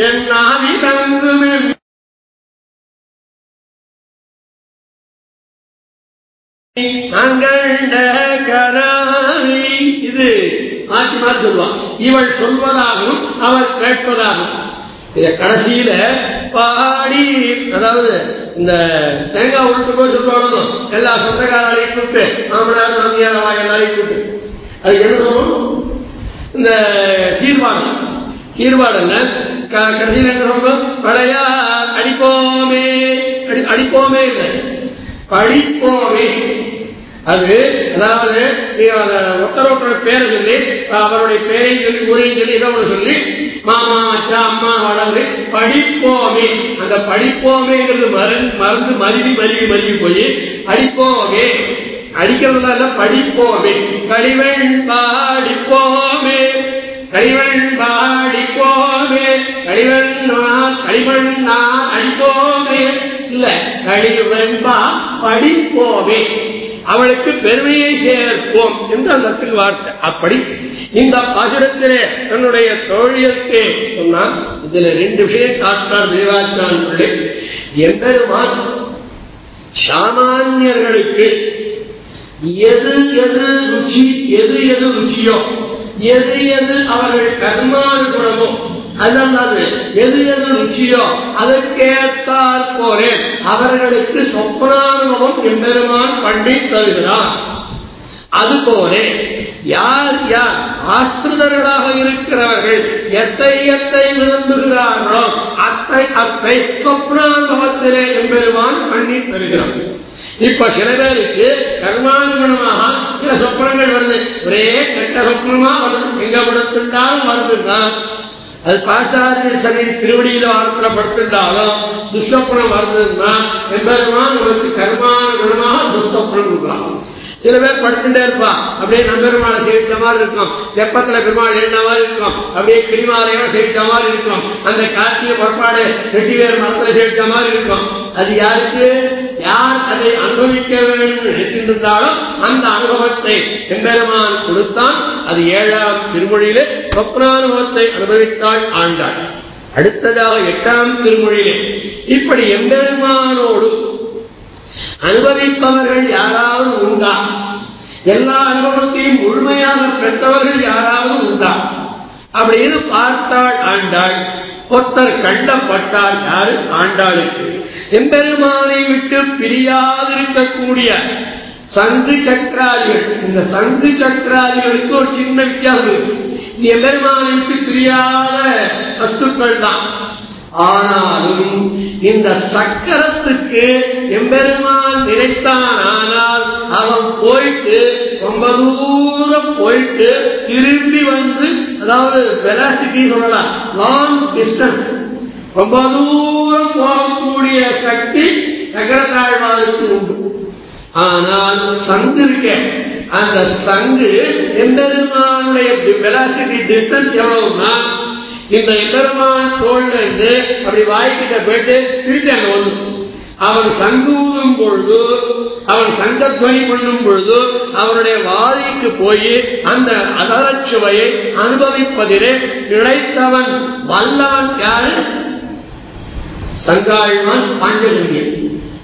என் நாவி தங்குமே இது. மாற்றி மாற்றி சொல்லுவான். இவள் சொல்வதாகவும் அவர் கேட்பதாகவும். இத கடைசியில பாடி அதாவது இந்த தேங்காய் உருட்டு போய் சொல்லணும் எல்லா சொந்தக்காரர்களையும் கூப்பிட்டு மாமனார் மாமியார் அவா எல்லாரையும் கூப்பிட்டு. அது என்ன சொல்லணும் இந்த சீர்பாடம் சீர்பாடல்ல கடைசியில் என்ன சொல்லணும் பழையா அடிப்போமே. அடி அடிப்போமே இல்லை. படிப்போமே. அது அதாவது ஒருத்தர் பேரை சொல்லி அவருடைய பேரையும் சொல்லி ஊரையும் சொல்லி இதை சொல்லி மாமா அச்சா அம்மா வளர்ந்து படிப்போமே. அந்த படிப்போமேங்கிறது மறந்து மறந்து மருவி மருவி மருவி போய் அடிப்போமே. அடிக்கிறதுனால படிப்போமே. கழிவன் பாடிப்போமே. கழிவன் பாடிப்போமே. கழிவன் கழிவன் நான் அடிப்போமே. இல்ல கழிவன் பா படிப்போமே. அவளுக்கு பெருமையை சேர்ப்போம் என்று அந்த இடத்துக்கு வார்த்தை. அப்படி இந்த பாசுரத்திலே தன்னுடைய தோழியத்தை சொன்னால் இதுல ரெண்டு விஷயம் காட்டார் தேவாச்சான் எம்பெருமான் சாமானியர்களுக்கு எது எது ருச்சி எது எது ருச்சியோ எது எது அவர்கள் கர்மானுகுணமோ அதல்லாது எது எது நிச்சயம் அதற்கேற்றால் போரே அவர்களுக்கு சொப்பனானுபவம் எம்பெருமான் பண்ணி தருகிறார். அதுபோலே யார் யார் ஆசிரிதர்களாக இருக்கிறவர்கள் எத்தை எத்தை விரும்புகிறார்களோ அத்தை அத்தை சொப்னானுபவத்திலே எம்பெருமான் பண்ணி தருகிறார். இப்ப சில பேருக்கு கர்மானுகுணமாக சில சொப்னங்கள் வருது. ஒரே கெட்ட சொப்னமா வருது எங்க படுத்துட்டாலும் வருதுதான் அது பாசாரிய சரி திருவடியில ஆத்திரப்பட்டுட்டாலும் துஷ்டப்புறம் வருதுன்னா எம்பெருமான் நமக்கு கர்மானுகுணமாக துஷ்டப்புறம் கொடுக்கலாம். சில பேர் படுத்துட்டே இருப்பா. அப்படியே நம்பெருமாளை சேவித்த மாதிரி இருக்கும். வெப்பத்துல பெருமாள் எழுந்த மாதிரி இருக்கும். அப்படியே கிளிமாலையோட சேவித்த மாதிரி இருக்கும். அந்த காட்சிய புறப்பாடு வெட்டி வேறு மரத்துல சேவித்த மாதிரி இருக்கும். அது யாருக்கு? யார் அதை அனுபவிக்க வேண்டும் நினைச்சிருந்தாலும் அந்த அனுபவத்தை செம்பெருமான் கொடுத்தான். அது ஏழாம் திருமொழியிலே சொப்னானுபவத்தை அனுபவித்தாள் ஆண்டாள். அடுத்ததாக எட்டாம் திருமொழியிலே இப்படி எம்பெருமானோடு அனுபவிப்பவர்கள் யாராவது உண்டா? எல்லா அனுபவத்தையும் முழுமையாக பெற்றவர்கள் யாராவது உண்டா? அப்படின்னு பார்த்தாள் ஆண்டாள். ஒருத்தர் கண்டப்பட்டால் யாரு? ஆண்டாளுக்கு. எம்பெருமானை விட்டு பிரியாதிருக்கக்கூடிய சங்கு சக்கராதிகள். இந்த சங்கு சக்கராதிகளுக்கு ஒரு சின்ன வித்தியாசம் இருக்கு. எம்பெருமானை விட்டு பிரியாத வஸ்துக்கள் தான். ஆனாலும் இந்த சக்கரத்துக்கு எம்பெருமான் நினைத்தான். ஆனால் அவன் போயிட்டு ரொம்ப தூரம் போயிட்டு திரும்பி வந்து அதாவது வெலாசிட்டி சொல்லலாம் லாங் டிஸ்டன்ஸ் ரொம்ப தூரம் போகக்கூடிய சக்தி சக்கரத்தாழ்வாருக்கு உண்டு. ஆனால் சங்கு இருக்க அந்த சங்கு எம்பெருமானுடைய வெலாசிட்டி டிஸ்டன்ஸ் எவ்வளவுனா இந்த எம்பெருமான் தோல்ல இருந்து அப்படி வாய்க்கிட்ட போயிட்டு திருப்பி அங்க வந்து. அவன் சங்குவும் பொழுது அவன் சங்கத்வனி பண்ணும் பொழுது அவனுடைய வாதிக்கு போய் அந்த அதரச்சுவையை அனுபவிப்பதிலே கிடைத்தவன் வல்லவன் யாரு? சங்காழ்வான் பாஞ்சலிங்கன்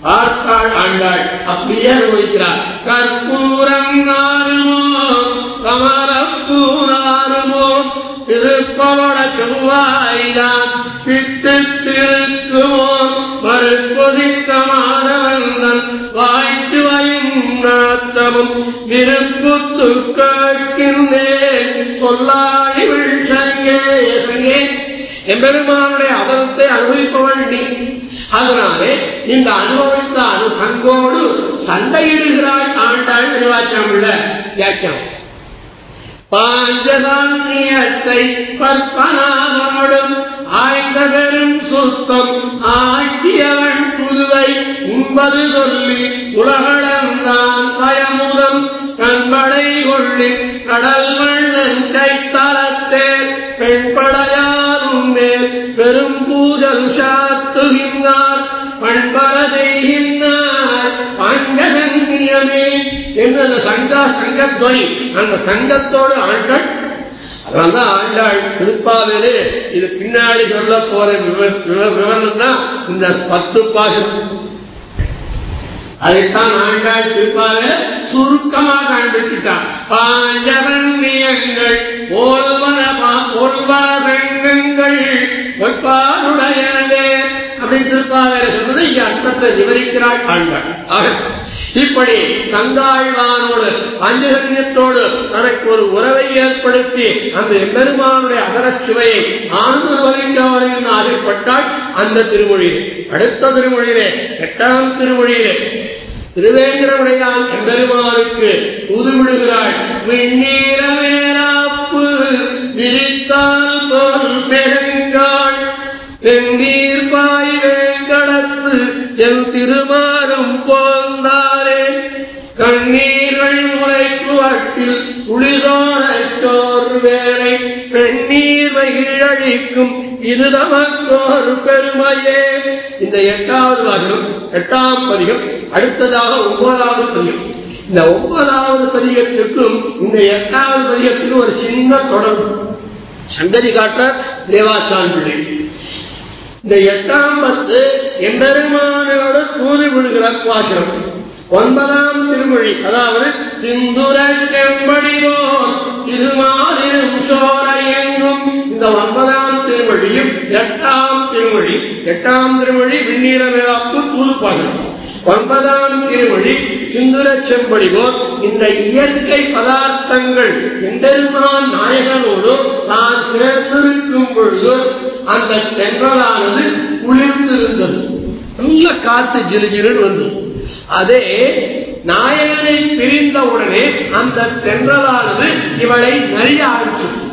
பார்த்தாள் ஆண்டாள் அப்படியே அனுபவிக்கிறார். கற்பூரம் கமரப்பூர திருப்பவன செவ்வாயிலான் விட்டு திருக்குமோ மறுப்பொதித்த மாதவந்தன் வாய்த்து வயும் நாத்தமும் விருப்பு கேட்கின்றேன் சொல்லாடி விழ்சங்கே எம்பெருமானுடைய அவரத்தை அனுபவிப்பவன் நீ. அதனாலே இந்த அனுபவித்த அனுசங்கோடு சண்டையிடுகிறாள் ஆண்டாள் நிர்வாச்சமுள்ள வியாக்கியம். பாஞ்சதாந்தியத்தை பற்பனாமோடும் ஆய்ந்த பெரும் சுத்தம் ஆக்கியவன் புதுவை உண்பது சொல்லி உலகளந்தான் தயமுதம் கண்படை கொள்ளி கடல் மண்ணன் கைத்தலத்தே பெண்படையாரும் மேல் பெரும் பூஜல் சாத்துகின்றார் பண்பர செய்கின்றார் பாண்டகன்யமே என்று அந்த சங்கா சங்கத்வனி அந்த சங்கத்தோடு ஆண்டாள். அதனால்தான் ஆண்டாள் திருப்பாவிலே இது பின்னாடி சொல்ல போற விவரம் தான் இந்த பத்து பாசம் அதைத்தான் ஆண்டாள் திருப்பாவே சுருக்கமாக காண்பிச்சுட்டான் பாஞ்சரண்யங்கள் போல்வர போல்வர அப்படின்னு திருப்பாவே சொன்னது இங்க அர்த்தத்தை விவரிக்கிறாள் ஆண்டாள். ஆக இப்படி கங்காழ்வானோடு பஞ்சகன்யத்தோடு தனக்கு ஒரு உறவை ஏற்படுத்தி அந்த பெருமானுடைய அகரச்சுவையை சுவையை ஆனந்தவரிக்கவரை ஆசைப்பட்டால் அந்த திருமொழியிலே அடுத்த திருமொழியிலே எட்டாம் திருமொழியிலே திருவேங்கடமுடையான் எம்பெருமானுக்கு புதுவிடுகிறாள் விண்ணீர வேலாப்பு விரித்தால் போல் பெருங்காள் வெண்ணீர் பாய் வேங்கடத்து என் திருமாரும் போந்தாரே கண்ணீர்கள் முளைக்கு வட்டில் குளிரோர் வேலை. பெண்ணீர் மகிழழிக்கும் இது நமக்கோர் பெருமையே. இந்த எட்டாவது வகனம் எட்டாம் பதிகம் அடுத்ததாக ஒன்பதாவது பதிகம். இந்த ஒன்பதாவது பதிகத்திற்கும் இந்த எட்டாவது பதிகத்திற்கும் ஒரு சின்ன தொடர்பு. சங்கதி காட்ட தேவாச்சான் பிள்ளை. இந்த எட்டாம் பத்து எம்பெருமானோட கூறி விடுகிற வாசனம் ஒன்பதாம் திருமொழி அதாவது சிந்துர செம்படிவோர் திருமாதிரும் சோர எங்கும் இந்த ஒன்பதாம் திருமொழியும் எட்டாம் திருமொழி எட்டாம் திருமொழி விண்ணீர விழாப்பு தூதுப்பாகம் ஒன்பதாம் திருமொழி சிந்துர செம்படிவோர் இந்த இயற்கை பதார்த்தங்கள் எம்பெருமான் நாயகனோடு நான் சேர்ந்திருக்கும் பொழுது அந்த தென்றலானது குளிர்ந்திருந்தது. நல்ல காத்து ஜிலுஜிலுன்னு வந்தது. அதே நாயகனை பிரிந்த உடனே அந்த தென்றலானது இவளை நெறிய ஆரம்பிச்சிருக்கும்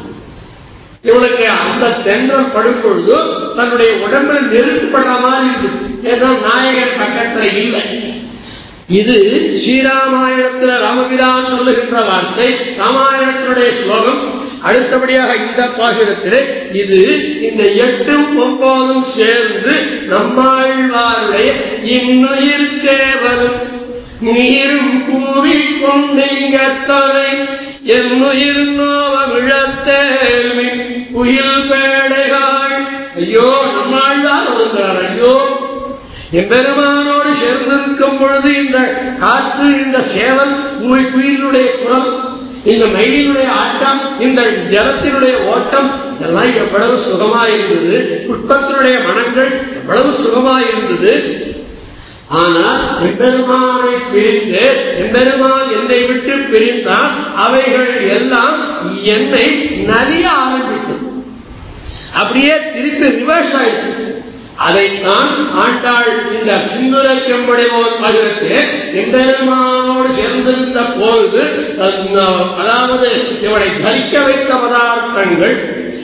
இவளுக்கு அந்த தென்றல் படும்பொழுது தன்னுடைய உடம்புல நெருக்கப்படுற மாதிரி இருக்கு. ஏதோ நாயகன் பக்கத்துல இல்லை. இது ஸ்ரீராமாயணத்துல ராமபிரான் சொல்லுகின்ற வார்த்தை. ராமாயணத்தினுடைய ஸ்லோகம் அடுத்தபடியாக இந்த பாசுரத்திலே இது இந்த எட்டும் ஒன்பதும் சேர்ந்து நம்மாழ்வாருடைய இன்னுயிர் சேவலும். நீரும் கூறி கொண்டிங்கத்தனை என்னுயிர் நோவ விழத்தேல்வி புயல் பேடைகள் ஐயோ நம்மாழ்வார் வருகிறார் ஐயோ. எம்பெருமானோடு சேர்ந்திருக்கும் பொழுது இந்த காற்று இந்த சேவல் உங்கள் குயிலுடைய குரல் இந்த மயிலினுடைய ஆட்டம் இந்த ஜலத்தினுடைய ஓட்டம் இதெல்லாம் எவ்வளவு சுகமா இருந்தது புஷ்பத்தினுடைய மனங்கள் எவ்வளவு சுகமா இருந்தது ஆனால் எம்பெருமானை பிரிந்து எம்பெருமான் என்னை விட்டு பிரிந்தால் அவைகள் எல்லாம் என்னை நலிய ஆரம்பிக்கும் அப்படியே திருப்பி ரிவர்ஸ் ஆயிடுச்சு. அதைத்தான் ஆண்டாள் இந்த சிந்துரை செம்படைவோர் பதினெட்டு எம்பெருமானோடு சேர்ந்திருந்த பொழுது அதாவது இவனை தரிக்க வைத்த பதார்த்தங்கள்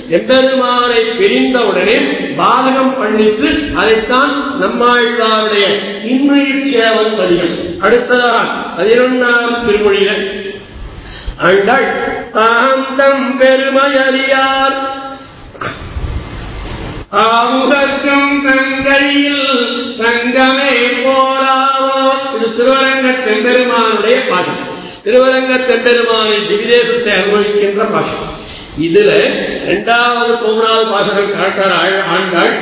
எம்பெருமானை பிரிந்தவுடனே பாதகம் பண்ணித்து அதைத்தான் நம்மாழ்வாருடைய இன்மையில் சேவல் பதிகம். அடுத்ததாக பதினொன்றாம் திருமொழியில ஆண்டாள் தாந்தம் பெருமையறியார் ஆமுகத்தும் கங்கையில் தங்கமே போலாவோ? இது திருவரங்க தெம்பெருமானுடைய பாஷம் திருவரங்க தெம்பெருமானின் திவிதேசத்தை அனுபவிக்கின்ற பாஷம் இதுல இரண்டாவது மூன்றாவது பாசனம் கலெக்டர் ஆண்டாள்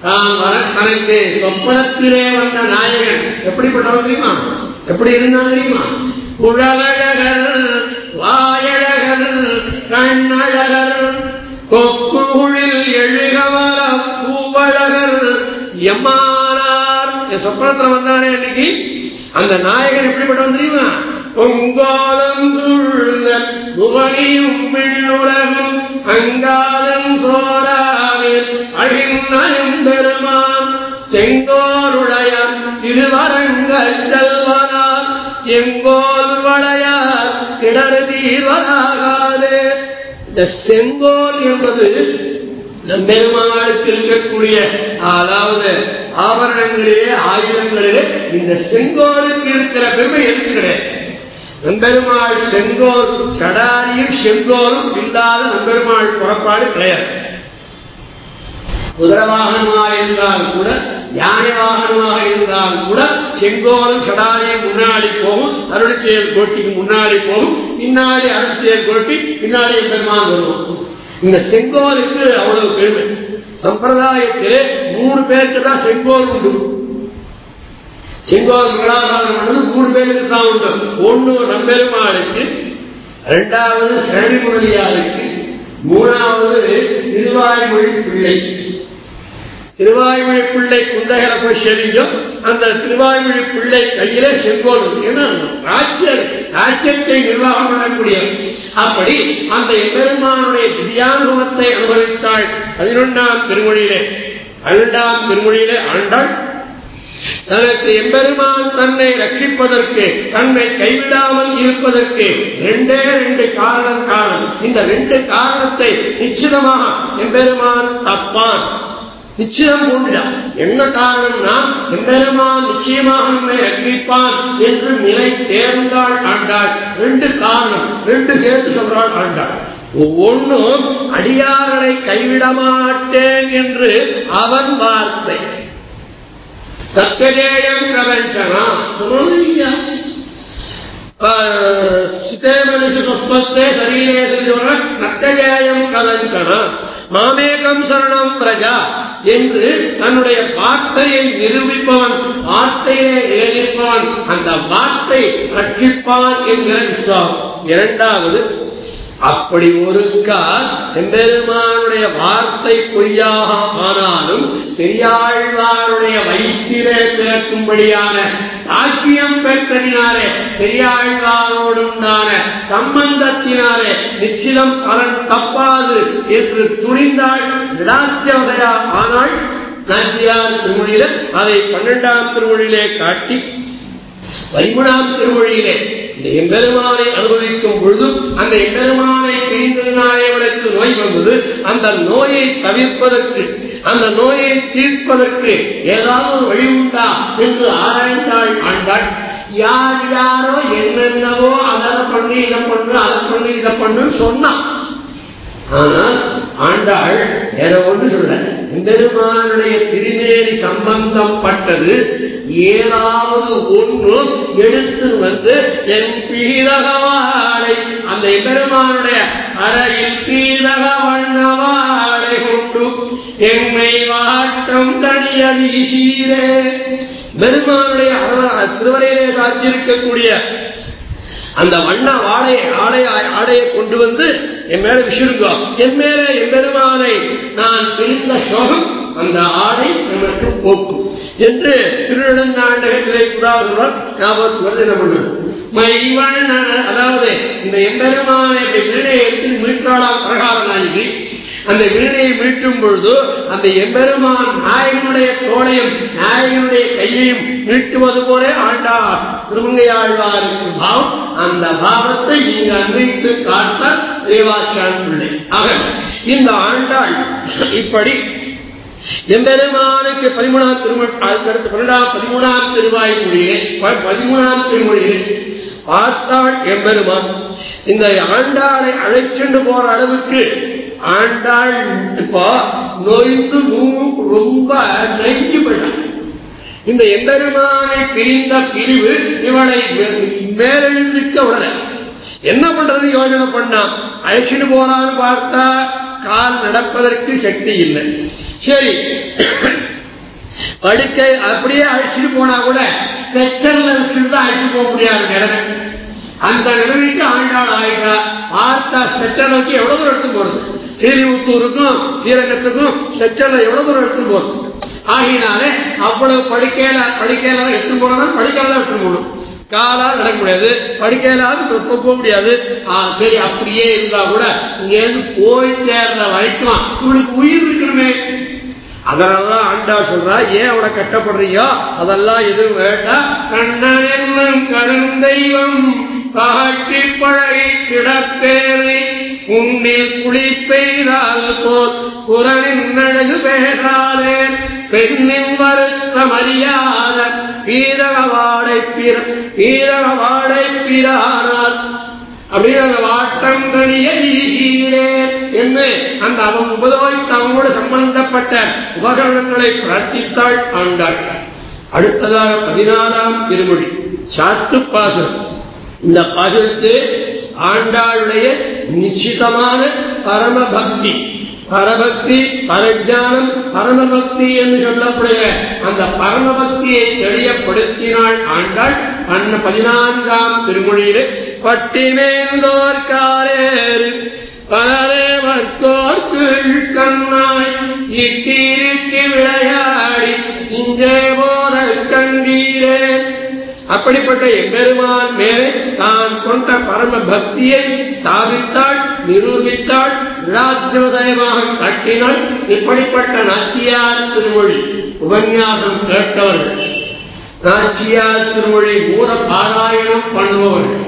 தான் தனக்கு சொப்பனத்திலே வந்த நாயகன். எப்படிப்பட்டவன் தெரியுமா? எப்படி இருந்தான் தெரியுமா? குழலழகர் வாயழகர் கண்ணழகர் எம்மானார் என் சொப்பனத்தில் வந்தானே அன்னைக்கு அந்த நாயகன் எப்படிப்பட்டவன் தெரியுமா? பொங்காலம் சூழ்ந்த புவனியும் பின்னுலகும் அங்காலம் சோராவே அழிநயம் பெருமான் செங்கோருடைய திருவரங்கள் செல்வனார். எங்கோல் வளையார் கிடறு தீர்வதாகாதே. இந்த செங்கோல் என்பது பெருமாளுக்கு இருக்கக்கூடிய அதாவது ஆபரணங்களிலே ஆயுதங்களிலே இந்த செங்கோலுக்கு இருக்கிற பெருமை எதுக்கு கிடையாது. நம்பெருமாள் செங்கோல் சடாரியும் செங்கோலும் இல்லாத நம்பெருமாள் புறப்பாடு கிடையாது. குதிரை வாகனமாக இருந்தால் கூட யானை வாகனமாக இருந்தால் கூட செங்கோலும் சடாரியும் முன்னாடி போகும் அருள்செயல் கோட்டிக்கு முன்னாடி போகும் பின்னாடி அருள்செயல் கோட்டி பின்னாடி பெருமாள் வருவோம் இந்த செங்கோலுக்கு அவ்வளவு பெருமை. சம்பிரதாயத்தில் மூணு பேருக்கு தான் செங்கோல் உண்டு. செங்கோல் மங்களாசாரம் பண்ணது மூணு பேருக்கு தான் உண்டு. ஒன்று நம்பெருமாளுக்கு இரண்டாவது சரணி முதலியாருக்கு மூணாவது திருவாய்மொழி பிள்ளை. திருவாய்மொழி பிள்ளை குந்தகர போய் அந்த திருவாய்மொழி பிள்ளை கையிலே செங்கோல் ஏன்னா ராஜ்யத்தை நிர்வாகம் பண்ணக்கூடியவர் அப்படி அந்த எம்பெருமானுடைய திவ்யானுபவத்தை அனுபவித்தாள் பதினொன்றாம் திருமொழியிலே. பன்னெண்டாம் திருமொழியிலே ஆண்டாள். தனக்கு எம்பெருமான் தன்னை ரட்சிப்பதற்கு தன்னை கைவிடாமல் இருப்பதற்கு ரெண்டே ரெண்டு காரணம் காரணம். இந்த ரெண்டு காரணத்தை நிச்சயமாக எம்பெருமான் தப்பான். நிச்சயம் கொண்டுடான் என்ன காரணம்னா எம்பெருமான் நிச்சயமாக நம்மை ரட்சிப்பான் என்று நிலை தேர்ந்தாள் ஆண்டாள். ரெண்டு காரணம் ரெண்டு சேர்த்து சொல்றாள் ஆண்டாள். ஒவ்வொன்றும் அடியார்களை கைவிட மாட்டேன் என்று அவன் வார்த்தை. தத்கஜேயம் பிரபஞ்சனா? சொல்லுங்க சித்தேமனுஷஸ்வஸ்தே சரீரே நத்தஜேயம் கலங்கன மாமேகம் சரணம் பிரஜா என்று தன்னுடைய வார்த்தையை நிரூபிப்பவன் வார்த்தையை ஏறிப்பவன் அந்த வார்த்தை ரட்சிப்பான் என்கிற விசுவாசம். இரண்டாவது அப்படி ஒரு கால் வார்த்தை பொய்யாக ஆனாலும் பெரியாழ்வாருடைய வயிற்றிலே பிறக்கும்படியான சாக்கியம் பெற்றதினாலே பெரியாழ்வாரோடு உண்டான சம்பந்தத்தினாலே நிச்சயம் பலன் தப்பாது என்று துணிந்தாள் விடாத்தியவதையா ஆனால் நாச்சியார் திருமொழியில அதை பன்னெண்டாம் திருமொழியிலே காட்டி பதிமூணாம் திருமொழியிலே இந்த எம்பெருமானை அனுபவிக்கும் பொழுது அந்த எம்பெருமானை பிரிந்ததினாலே அவளுக்கு நோய் வந்தது. அந்த நோயை தவிர்ப்பதற்கு அந்த நோயை தீர்ப்பதற்கு ஏதாவது ஒரு வழி உண்டா என்று ஆராய்ந்தாள் ஆண்டாள். யார் யாரோ என்னென்னவோ அதை பண்ணி இதை பண்ணு அதை பண்ணி இதை பண்ணு சொன்னான். ஆனால் ஆண்டாள் ஏதோ ஒன்று சொல்ல பெருமானுடைய திருநேரி சம்பந்தப்பட்டது ஏதாவது ஒன்று எடுத்து வந்து என் பீரகவாடை அந்த பெருமானுடைய அறையில் பீரக வண்ணவாடை கொண்டு எம்மை மாற்றம் தனிய வீசீரே பெருமானுடைய திருவரையிலே சாத்தியிருக்கக்கூடிய அந்த வண்ண ஆடை ஆடை ஆடையை கொண்டு வந்து என் மேல விசிறுங்க. என் மேல என் பெருமானை நான் பிரிந்த சோகம் அந்த ஆடை நமக்கு போக்கும். என்று திருநெடுந்தாண்டகத்திலே கூடாது ஞாபகத்துக்கு வந்து என்ன பண்ணுவது அதாவது இந்த எம்பெருமானை வீணையத்தில் மீட்டாளா பிரகாரம் நாயகி அந்த வீணையை மீட்டும் பொழுது அந்த எம்பெருமான் நாயகனுடைய தோளையும் நாயகனுடைய கையையும் மீட்டுவது போல ஆண்டார். திருமங்கையாழ்வாருக்கு பாவம். அந்த பாவத்தை இங்கு அன்வைத்து காட்ட தேவாச்சான் பிள்ளை. ஆக இந்த ஆண்டாள் இப்படி எம்பெருமானுக்கு பதிமூணாம் திருமணம் அடுத்து பன்னெண்டாம் பதிமூணாம் திருவாய் ப- பதிமூணாம் திருமொழியிலே பார்த்தாள் எம்பெருமான். இந்த ஆண்டாளை அழைச்சென்று போற அளவுக்கு ஆண்டாள் இப்போ நொய்ந்து நூ- ரொம்ப நெஞ்சு போயிட்டான் இந்த எந்தருமானை பிரிந்த பிரிவு இவனை மேலெழுந்திக்க உடனே என்ன பண்றது யோஜனை பண்ணான் அழைச்சிட்டு போறான்னு பார்த்தா கால் நடப்பதற்கு சக்தி இல்லை. சரி. படுக்கை அப்படியே அழைச்சிட்டு போனா கூட ஸ்ட்ரெச்சர்ல வச்சிருந்தா அழைச்சிட்டு போக முடியாது நிலைமை அந்த நிலைமைக்கு ஆண்டாள் ஆயிட்டா. பார்த்தா ஸ்ட்ரெச்சர் நோக்கி எவ்வளவு தூரம் எடுத்து போறது? கீழிமுத்தூருக்கும் ஸ்ரீரங்கத்துக்கும் ஸ்ட்ரெச்சர்ல எவ்வளவு தூரம் எடுத்து போறது ஆகினாலே அவ்வளவு படிக்கையில படிக்கையில எடுத்து போனா படிக்காத எடுத்து போகணும். காலால் நடக்க முடியாது. படிக்கையிலாவது தொட்டு போக முடியாது? ஆ, சரி அப்படியே இருந்தா கூட இங்க இருந்து போய் சேர்ற வரைக்கும் உங்களுக்கு உயிர் இருக்கணுமே. அதனாலதான் ஆண்டா சொல்றா ஏன் அவளை கட்டப்படுறீங்க அதெல்லாம் எதுவும் வேண்டாம். கண்ணன் என்னும் கருந்தெய்வம் காட்டி பழகி கிடப்பேறி. உன்னில் குளிப்பெய்தால் போல் குரலின் அழகு பேசாதே பெண்ணின் வருத்தம் அறியாத பீரகவாடை பிற பீரகவாடை பிறானால். அப்படின்னு வாட்டம் கணிய என்று அந்த அவன் உபதோய்த்து அவனோடு சம்பந்தப்பட்ட உபகரணங்களை பிரார்த்தித்தாள் ஆண்டாள். அடுத்ததாக பதினாறாம் திருமொழி சாத்து பாசுரம் இந்த பாசுரத்து ஆண்டாளுடைய நிச்சிதமான பரமபக்தி. பரபக்தி பரஜானம் பரமபக்தி என்று சொல்லக்கூடிய அந்த பரமபக்தியை தெளியப்படுத்தினாள் ஆண்டாள் அண்ண பதினான்காம் திருமொழியிலே பட்டினேந்தோர் காரேறு கண்ணாய் இட்டிருட்டி விளையாடி இங்கே போத கண்டீரே அப்படிப்பட்ட எம்பெருமான் மேலே தான் கொண்ட பரம பக்தியை ஸ்தாபித்தாள் நிரூபித்தாள் விழாத்தியோதயமாக கட்டினாள். இப்படிப்பட்ட நாச்சியார் திருமொழி உபன்யாசம் கேட்டவர்கள் நாச்சியார் திருமொழி மூல பாராயணம் பண்ணுபவர்கள்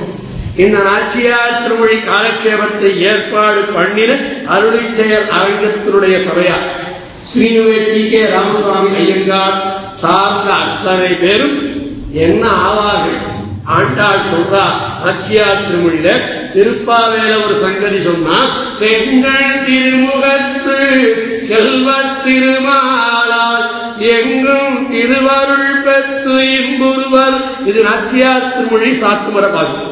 இந்த நாச்சியார் திருமொழி காலக்ஷேபத்தை ஏற்பாடு பண்ணின அருளை செயல் அரங்கத்தினுடைய சபையார். ஸ்ரீ டி கே ராமசுவாமி ஐயங்கார் சார்ந்த அத்தனை பேரும் என்ன ஆவார்கள்? ஆண்டாள் சொல்றா நாச்சியார் திருமொழியில திருப்பாவேல ஒரு சங்கதி சொன்னா செங்கல் திருமுகத்து செல்வ திருமாலால் எங்கும் திருவருள் பெற்று இம்புருவர். இது நாச்சியார் திருமொழி சாத்துமர பாகம்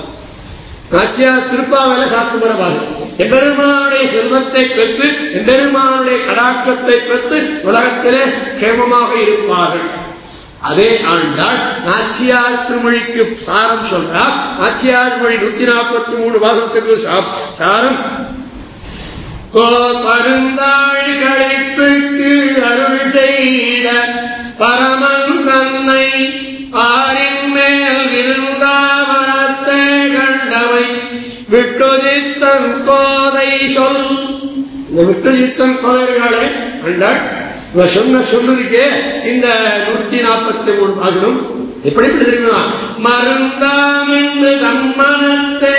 நாச்சியா திருப்பாவேல சாத்துமர பாகம் எம்பெருமானுடைய செல்வத்தை பெற்று எம்பெருமானுடைய கடாக்கத்தை பெற்று உலகத்திலே கேமமாக இருப்பார்கள். அதே ஆண்டாள் நாச்சியார் திருமொழிக்கு சாரம் சொல்றார் நாச்சியார் மொழி நூத்தி நாற்பத்தி மூணு பாகத்துக்கு சா- சாரம் கோ பருந்தாள் கழிப்புக்கு அருள் செய்த பரமன் தன்னை ஆரின் மேல் விருந்தாவரத்தை கண்டவை விட்டுஜித்தன் கோதை சொல் இந்த விட்டுஜித்தன் கோதைகளை கண்டாள் இவ சொன்ன சொல்லுக்கே இந்த நூத்தி நாற்பத்தி மூணு பாகனும் எப்படி தெரியுமா? மருந்தாம் என்று தம்மனத்தே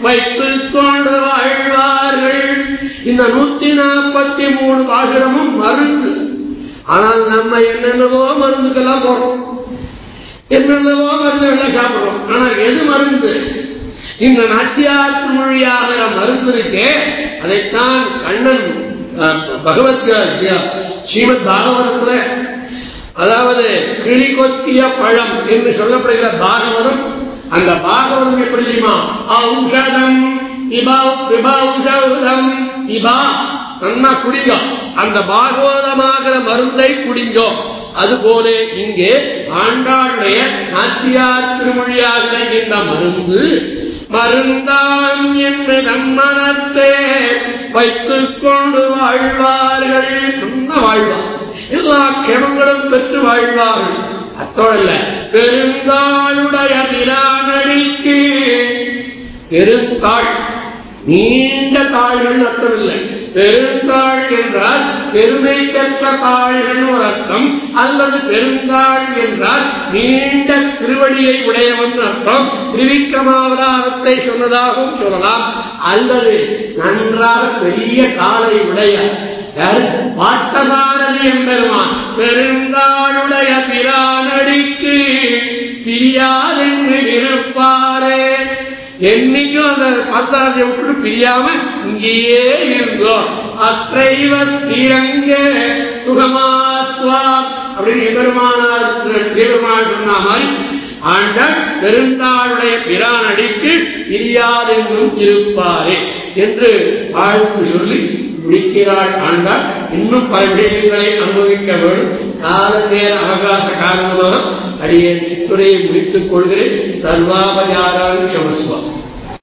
வைத்துக் கொண்டு வாழ்வார்கள். இந்த நூத்தி நாற்பத்தி மூணு பாசுரமும் மருந்து. ஆனால் நம்ம என்னென்னவோ மருந்துக்கெல்லாம் போறோம். என்னென்னவோ மருந்துகளை சாப்பிடுறோம். ஆனால் எது மருந்து? இந்த நாச்சியாற்று மொழியாகிற மருந்து இருக்கே அதைத்தான் கண்ணன் அஹ், ஸ்ரீமத் பாகவதத்துல அதாவது கிளி கொத்திய பழம் என்று சொல்லப்படுகிற பாகவதம் அந்த பாகவதம் எப்படி தெரியுமா? ஔஷதம் இபா விபௌஷதம் இபா நன்னா குடிங்க. அந்த பாகவதமாகிற மருந்தை குடிங்கோ. அதுபோல இங்கே ஆண்டாளுடைய நாச்சியார் திருமொழியாக இந்த மருந்து மருந்தான் என்று நம்மனத்தே வைத்துக் கொண்டு வாழ்வார்கள் சொன்ன வாழ்வார் எல்லா கிரமங்களும் பெற்று வாழ்வார்கள் அத்தோடல்ல பெருந்தாளுடைய திரானடிக்கு பெருந்தாள் நீண்ட தாள்கள் அர்த்தமில்லை பெருந்தாள் என்றால் பெருமை பெற்ற தாழ்கள் ஒரு அர்த்தம். அல்லது பெருந்தாள் என்றால் நீண்ட திருவடியை உடையவன் அர்த்தம். திரிவிக்ரமாவதாரத்தை சொன்னதாகவும் சொல்லலாம். அல்லது நன்றாக பெரிய காலை உடைய பாட்டசாரதி என்பெருமான். பெருந்தாளுடைய பிரானடிக்கு பிரியாதென்று இருப்பாரே என்னைக்கும் அந்த பாத்தாரத்தை விட்டுட்டு பிரியாம இங்கேயே இருந்தோம் அத்தைவ ஸ்ரீரங்க சுகமாத்வா அப்படின்னு எபெருமானார் பெருமாள் சொன்ன மாதிரி ஆண்ட பெருந்தாளுடைய பிரானடிக்கு பிரியாதென்றும் இருப்பாரே என்று வாழ்த்து சொல்லி முடிக்கிறாள் ஆண்டாள் இன்னும் பல விடயங்களை அனுபவிக்க வேண்டும். கால நேர அவகாச காரணமாக அடியேன் சித்துரையை முடித்துக் கொள்கிறேன். சர்வாபயாரான் சமஸ்வா.